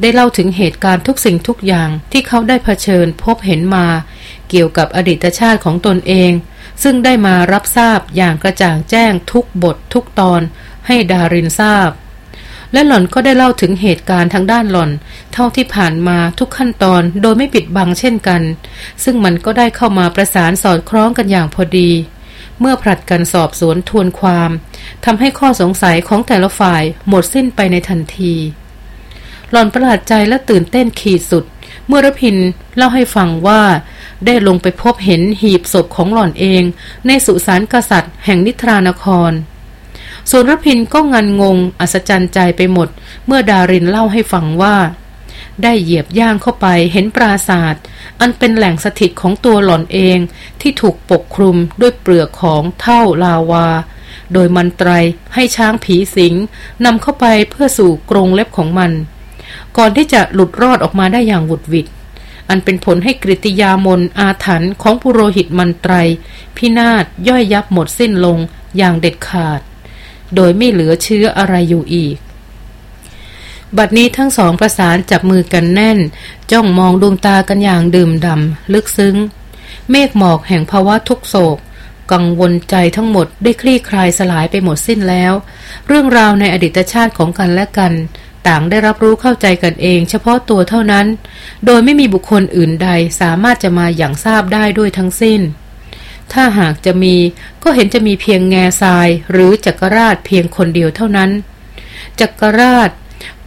ได้เล่าถึงเหตุการณ์ทุกสิ่งทุกอย่างที่เขาได้เผชิญพบเห็นมา เกี่ยวกับอดีตชาติของตนเอง ซึ่งได้มารับทราบอย่างกระจ่างแจ้งทุกบททุกตอนให้ดารินทราบ และหล่อนก็ได้เล่าถึงเหตุการณ์ทางด้านหล่อน เท่าที่ผ่านมาทุกขั้นตอนโดยไม่ปิดบังเช่นกัน ซึ่งมันก็ได้เข้ามาประสานสอดคล้องกันอย่างพอดี เมื่อผลัดกันสอบสวนทวนความทำให้ข้อสงสัยของแต่ละฝ่ายหมดสิ้นไปในทันที หล่อนประหลาดใจและตื่นเต้นขีดสุด เมื่อรพินเล่าให้ฟังว่า ได้ลงไปพบเห็นหีบศพของหล่อนเอง ในสุสานกษัตริย์ แห่งนิทรานคร ส่วนรพินก็งันงง อัศจรรย์ใจไปหมด เมื่อดารินเล่าให้ฟังว่า ได้เหยียบย่างเข้าไปเห็นปราศาสตร์อันเป็นแหล่งสถิตของตัวหล่อนเองที่ถูกปกคลุมด้วยเปลือกของเท่าลาวา โดยมันไตรให้ช้างผีสิงนำเข้าไปเพื่อสู่กรงเล็บของมัน ก่อนที่จะหลุดรอดออกมาได้อย่างหวุดหวิดอันเป็นผลให้กริติยามนอาถรรพ์ของปุโรหิตมันไตร พินาศย่อยยับหมดสิ้นลงอย่างเด็ดขาด โดยไม่เหลือเชื้ออะไรอยู่อีก บัดนี้ทั้งสองประสานจับมือกันแน่น จ้องมองดวงตากันอย่างดื่มดำลึกซึ้ง เมฆหมอกแห่งภาวะทุกโศกกังวลใจทั้งหมดได้คลี่คลายสลายไปหมดสิ้นแล้ว เรื่องราวในอดีตชาติของกันและกัน ต่างได้รับรู้เข้าใจกันเอง เฉพาะตัวเท่านั้น โดยไม่มีบุคคลอื่นใดสามารถจะมาอย่างทราบได้ด้วยทั้งสิ้น ถ้าหากจะมีก็เห็นจะมีเพียงแง่ทรายหรือจักรราชเพียงคนเดียวเท่านั้น จักรราช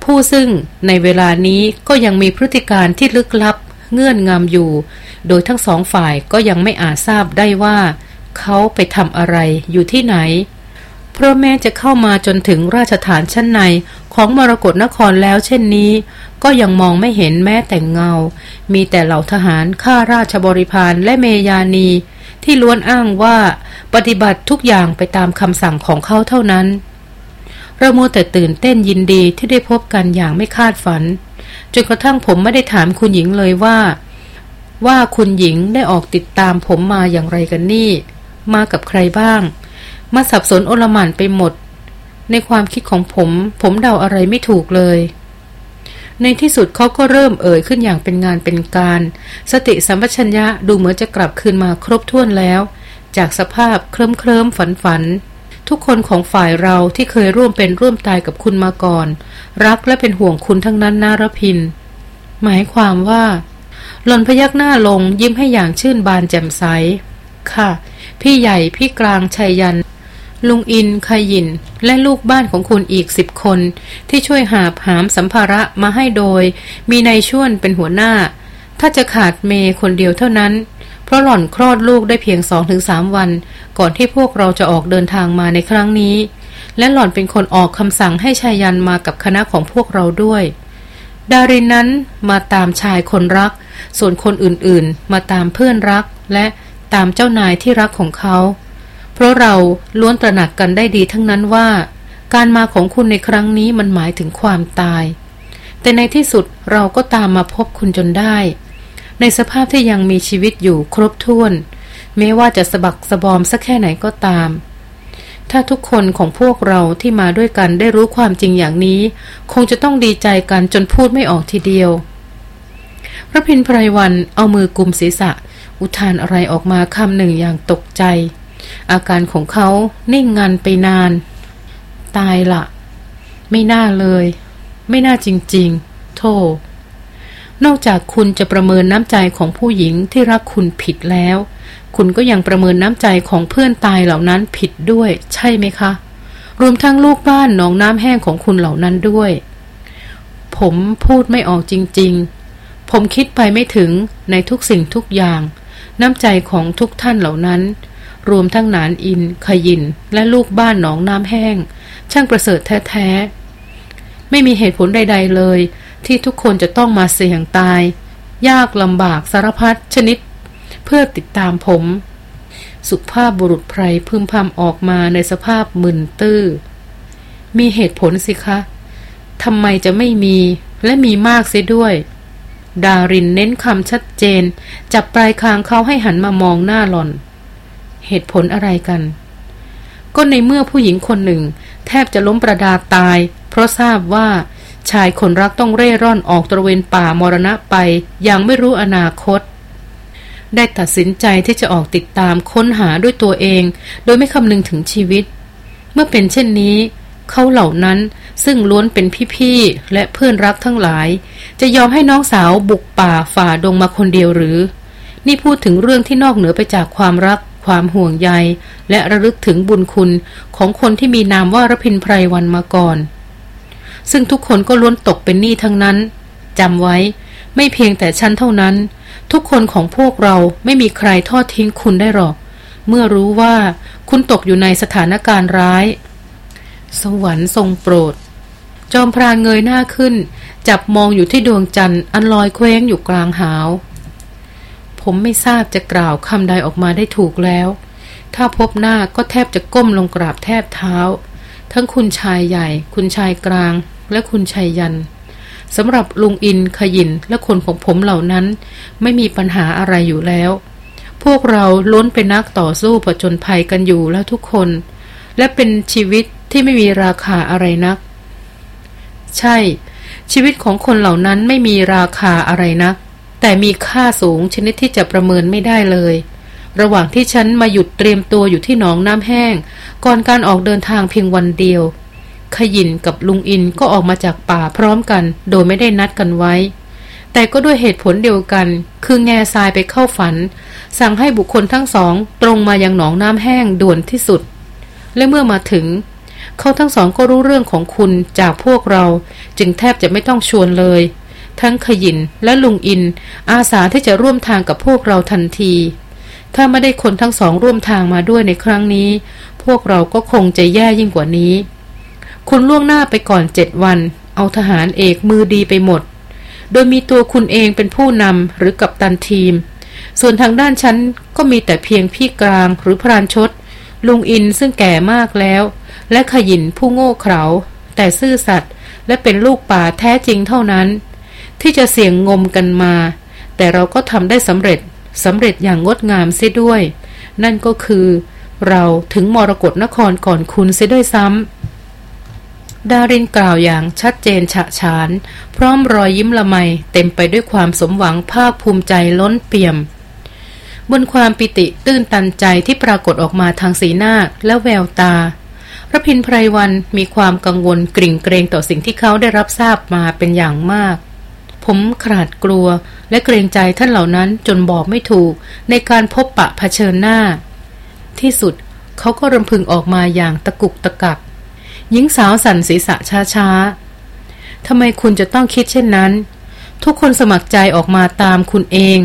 ผู้ซึ่งในเวลานี้ก็ยังมีพฤติการที่ลึกลับ เงื่อนงำอยู่ โดยทั้งสองฝ่ายก็ยังไม่อาจทราบได้ว่า เขาไปทำอะไรอยู่ที่ไหน เพราะแม้จะเข้ามาจนถึงราชฐานชั้นในของมรกรนครแล้วเช่นนี้ ก็ยังมองไม่เห็นแม้แต่เงา มีแต่เหล่าทหารข้าราชบริพารและเมยานี ที่ล้วนอ้างว่าปฏิบัติทุกอย่างไปตามคำสั่งของเขาเท่านั้น เราโมแต่ตื่นเต้นยินดีที่ได้พบกันอย่างไม่คาดฝัน จนกระทั่งผมไม่ได้ถามคุณหญิงเลยว่า ว่าคุณหญิงได้ออกติดตามผมมาอย่างไรกันนี่ มากับใครบ้าง มาสับสนโอลหม่านไปหมด ในความคิดของผม ผมเดาอะไรไม่ถูกเลย ในที่สุดเขาก็เริ่มเอ่ยขึ้นอย่างเป็นงานเป็นการ สติสัมปชัญญะดูเหมือนจะกลับคืนมาครบถ้วนแล้ว จากสภาพเคลิ้มเคลิ้มฝันฝันทุกคนของฝ่ายเราที่เคยร่วมเป็นร่วมตายกับคุณมาก่อน รักและเป็นห่วงคุณทั้งนั้นนารพิน หมายความว่า หล่อนพยักหน้าลงยิ้มให้อย่างชื่นบานแจ่มใส ค่ะ พี่ใหญ่พี่กลางชัยยัน ลุงอินขยิน และลูกบ้านของคุณอีกสิบคน ที่ช่วยหาบหามสัมภาระมาให้โดย มีนายช่วนเป็นหัวหน้า ถ้าจะขาดเมย์คนเดียวเท่านั้น เพราะหล่อนคลอดลูกได้เพียงสองถึงสามวัน ก่อนที่พวกเราจะออกเดินทางมาในครั้งนี้ และหล่อนเป็นคนออกคำสั่งให้ชายยันมากับคณะของพวกเราด้วย ดารินนั้นมาตามชายคนรัก ส่วนคนอื่นๆ มาตามเพื่อนรักและตามเจ้านายที่รักของเขา เพราะเราล้วนตระหนักกันได้ดีทั้งนั้นว่า การมาของคุณในครั้งนี้มันหมายถึงความตาย แต่ในที่สุดเราก็ตามมาพบคุณจนได้ ในสภาพที่ยังมีชีวิตอยู่ครบถ้วน แม้ว่าจะสะบักสะบอมสักแค่ไหนก็ตาม ถ้าทุกคนของพวกเราที่มาด้วยกันได้รู้ความจริงอย่างนี้ คงจะต้องดีใจกันจนพูดไม่ออกทีเดียวพระพินไพรวันเอามือกุมศีรษะ อุทานอะไรออกมาคำหนึ่งอย่างตกใจ อาการของเขานิ่งงันไปนาน ตายละ ไม่น่าเลย ไม่น่าจริง ๆ โทษนอกจากคุณจะประเมินน้ำใจของผู้หญิงที่รักคุณผิดแล้ว คุณก็ยังประเมินน้ำใจของเพื่อนตายเหล่านั้นผิดด้วย ใช่ไหมคะ รวมทั้งลูกบ้านหนองน้ำแห้งของคุณเหล่านั้นด้วย ผมพูดไม่ออกจริง ๆ ผมคิดไปไม่ถึงในทุกสิ่งทุกอย่าง น้ำใจของทุกท่านเหล่านั้น รวมทั้งนานอิน ขยิน และลูกบ้านหนองน้ำแห้ง ช่างประเสริฐแท้ๆ ไม่มีเหตุผลใด ๆ เลย ที่ทุกคนจะต้องมาเสี่ยงตาย ยากลำบากสารพัดชนิด เพื่อติดตามผม สุภาพบุรุษไพรพึมพำออกมาในสภาพมึนตื้อ มีเหตุผลสิคะทำไมจะไม่มีและมีมากเสียด้วย ดารินเน้นคำชัดเจน จับปลายคางเขาให้หันมามองหน้าหล่อน เหตุผลอะไรกัน ก็ในเมื่อผู้หญิงคนหนึ่ง แทบจะล้มประดาตาย เพราะทราบว่าชายคนรักต้องเร่ร่อนออกตระเวนป่ามรณะไปอย่างไม่รู้อนาคต ได้ตัดสินใจที่จะออกติดตามค้นหาด้วยตัวเอง โดยไม่คำนึงถึงชีวิต เมื่อเป็นเช่นนี้เขาเหล่านั้นซึ่งล้วนเป็นพี่ๆ และเพื่อนรักทั้งหลาย จะยอมให้น้องสาวบุกป่าฝ่าดงมาคนเดียวหรือ นี่พูดถึงเรื่องที่นอกเหนือไปจากความรัก ความห่วงใย และระลึกถึงบุญคุณของคนที่มีนามว่ารพินไพรวันมาก่อน ซึ่งทุกคนก็ล้วนตกเป็นหนี้ทั้งนั้นจำไว้ ไม่เพียงแต่ฉันเท่านั้น ทุกคนของพวกเราไม่มีใครทอดทิ้งคุณได้หรอก เมื่อรู้ว่าคุณตกอยู่ในสถานการณ์ร้าย สวรรค์ทรงโปรด จอมพรานเงยหน้าขึ้น จับมองอยู่ที่ดวงจันทร์อันลอยเคว้งอยู่กลางหาว ผมไม่ทราบจะกล่าวคำใดออกมาได้ถูกแล้ว ถ้าพบหน้าก็แทบจะก้มลงกราบแทบเท้า ทั้งคุณชายใหญ่ คุณชายกลาง และคุณชายยันสำหรับลุงอินขยินและคนของผมเหล่านั้น ไม่มีปัญหาอะไรอยู่แล้ว พวกเราล้นเป็นนักต่อสู้ผจญภัยกันอยู่แล้วทุกคน และเป็นชีวิตที่ไม่มีราคาอะไรนัก ใช่ ชีวิตของคนเหล่านั้นไม่มีราคาอะไรนัก แต่มีค่าสูงชนิดที่จะประเมินไม่ได้เลย ระหว่างที่ฉันมาหยุดเตรียมตัวอยู่ที่หนองน้ำแห้ง ก่อนการออกเดินทางเพียงวันเดียว ขยินกับลุงอินก็ออกมาจากป่าพร้อมกัน โดยไม่ได้นัดกันไว้ แต่ก็ด้วยเหตุผลเดียวกัน คือแง่ทรายไปเข้าฝัน สั่งให้บุคคลทั้งสอง ตรงมายังหนองน้ำแห้งด่วนที่สุด และเมื่อมาถึงเขาทั้งสองก็รู้เรื่องของคุณจากพวกเรา จึงแทบจะไม่ต้องชวนเลย ทั้งขยินและลุงอิน อาสาที่จะร่วมทางกับพวกเราทันที ถ้าไม่ได้คนทั้งสองร่วมทางมาด้วยในครั้งนี้ พวกเราก็คงจะแย่ยิ่งกว่านี้ คุณล่วงหน้าไปก่อนเจ็ดวัน เอาทหารเอกมือดีไปหมด โดยมีตัวคุณเองเป็นผู้นำหรือกับตันทีม ส่วนทางด้านฉันก็มีแต่เพียงพี่กลางหรือพรานชดลุงอินซึ่งแก่มากแล้ว และขยินผู้โง่เขลาแต่ซื่อสัตย์และเป็นลูกป่าแท้จริงเท่านั้น ที่จะเสี่ยงงมกันมา แต่เราก็ทำได้สำเร็จสำเร็จอย่างงดงามเสียด้วย นั่นก็คือ เราถึงมรกรนครก่อนคุณเสียด้วยซ้ำดารินกล่าวอย่างชัดเจนฉะฉาน พร้อมรอยยิ้มละไมเต็มไปด้วยความสมหวังภาคภูมิใจล้นเปี่ยม บนความปิติตื้นตันใจที่ปรากฏออกมาทางสีหน้าและแววตาพระพินไพรวันมีความกังวลกริ่งเกรงต่อสิ่งที่เขาได้รับทราบมาเป็นอย่างมาก ผมขาดกลัว และเกรงใจท่านเหล่านั้นจนบอกไม่ถูก ในการพบปะเผชิญหน้า ที่สุดเขาก็รำพึงออกมาอย่างตะกุกตะกักหญิงสาวสั่นศีรษะช้าๆทำไมคุณจะต้องคิดเช่นนั้น ทุกคนสมัครใจออกมาตามคุณเอง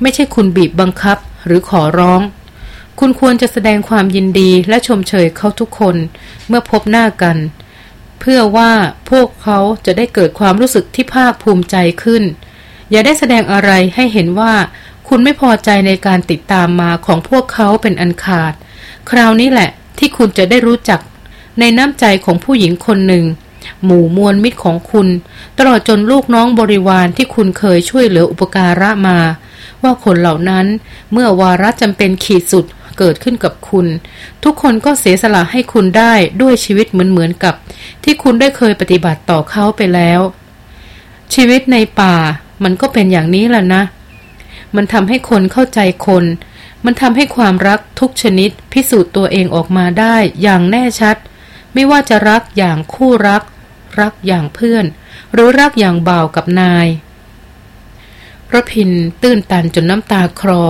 ไม่ใช่คุณบีบบังคับหรือขอร้อง คุณควรจะแสดงความยินดีและชมเชยเขาทุกคน เมื่อพบหน้ากัน เพื่อว่าพวกเขาจะได้เกิดความรู้สึกที่ภาคภูมิใจขึ้น อย่าได้แสดงอะไรให้เห็นว่าคุณไม่พอใจในการติดตามมาของพวกเขาเป็นอันขาด คราวนี้แหละที่คุณจะได้รู้จักในน้ำใจของผู้หญิงคนหนึ่ง หมู่มวลมิตรของคุณ ตลอดจนลูกน้องบริวารที่คุณเคยช่วยเหลืออุปการะมา ว่าคนเหล่านั้นเมื่อวาระจำเป็นขีดสุด เกิดขึ้นกับคุณ ทุกคนก็เสียสละให้คุณได้ด้วยชีวิตเหมือนๆกับ ที่คุณได้เคยปฏิบัติต่อเขาไปแล้ว ชีวิตในป่า มันก็เป็นอย่างนี้แหละนะ มันทำให้คนเข้าใจคน มันทำให้ความรักทุกชนิด พิสูจน์ตัวเองออกมาได้อย่างแน่ชัด ไม่ว่าจะรักอย่างคู่รัก รักอย่างเพื่อน หรือรักอย่างบ่าวกับนายรพินตื้นตันจนน้ำตาคลอ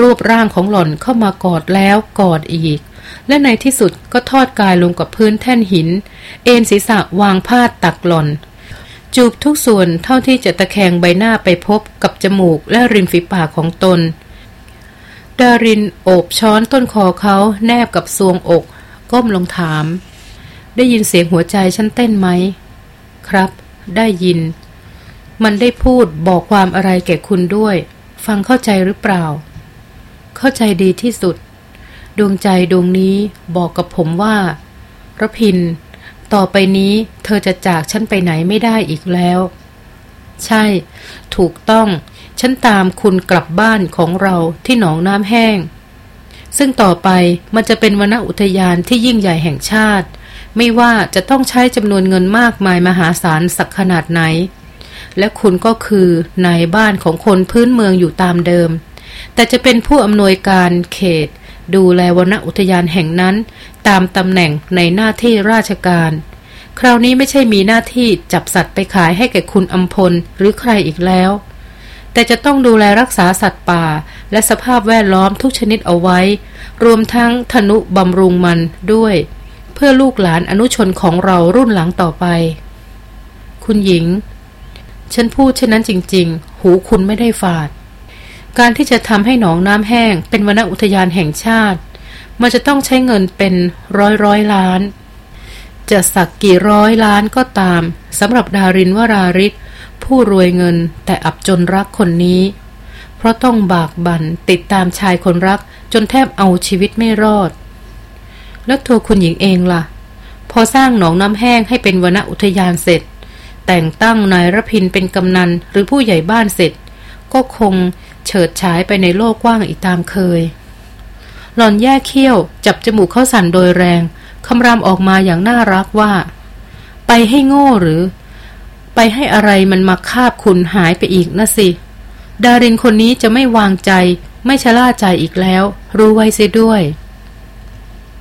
รูปร่างของหล่อนเข้ามากอดแล้วกอดอีก และในที่สุดก็ทอดกายลงกับพื้นแท่นหิน เอ็นศีรษะวางพาดตักหล่อน จูบทุกส่วนเท่าที่จะตะแคงใบหน้าไปพบกับจมูกและริมฝีปากของตน ดารินโอบช้อนต้นคอเขาแนบกับซวงอก ก้มลงถาม ได้ยินเสียงหัวใจฉันเต้นไหม ครับ ได้ยิน มันได้พูดบอกความอะไรแก่คุณด้วย ฟังเข้าใจหรือเปล่า เข้าใจดีที่สุด ดวงใจดวงนี้บอกกับผมว่าระพิน ต่อไปนี้เธอจะจากฉันไปไหนไม่ได้อีกแล้ว ใช่ ถูกต้อง ฉันตามคุณกลับบ้านของเราที่หนองน้ำแห้ง ซึ่งต่อไปมันจะเป็นวนอุทยานที่ยิ่งใหญ่แห่งชาติ ไม่ว่าจะต้องใช้จำนวนเงินมากมายมหาศาลสักขนาดไหน และคุณก็คือนายบ้านของคนพื้นเมืองอยู่ตามเดิม แต่จะเป็นผู้อำนวยการเขต ดูแลวนอุทยานแห่งนั้น ตามตำแหน่งในหน้าที่ราชการ คราวนี้ไม่ใช่มีหน้าที่จับสัตว์ไปขายให้แก่คุณอัมพลหรือใครอีกแล้ว แต่จะต้องดูแลรักษาสัตว์ป่า และสภาพแวดล้อมทุกชนิดเอาไว้ รวมทั้งธนุบำรุงมันด้วย เพื่อลูกหลานอนุชนของเรารุ่นหลังต่อไป คุณหญิงฉันพูดเช่นนั้นจริง ๆ หูคุณไม่ได้ฝาด การที่จะทำให้หนองน้ำแห้ง เป็นวนอุทยานแห่งชาติ มันจะต้องใช้เงินเป็นร้อยร้อยล้าน จะสักกี่ร้อยล้านก็ตามสำหรับดารินวราริศผู้รวยเงินแต่อับจนรักคนนี้ เพราะต้องบากบั่นติดตามชายคนรักจนแทบเอาชีวิตไม่รอด แล้วตัวคุณหญิงเองล่ะ พอสร้างหนองน้ำแห้งให้เป็นวนอุทยานเสร็จ แต่งตั้งนายรพินเป็นกำนันหรือผู้ใหญ่บ้านเสร็จ ก็คง เฉิดฉายไปในโลกกว้างอีกตามเคย หล่อนแย่เขี้ยว จับจมูกเข้าสั่นโดยแรง คำรามออกมาอย่างน่ารักว่า ไปให้โง่หรือ ไปให้อะไรมันมาคาบคุณหายไปอีกนะสิ ดารินคนนี้จะไม่วางใจ ไม่ชะล่าใจอีกแล้ว รู้ไว้เสียด้วย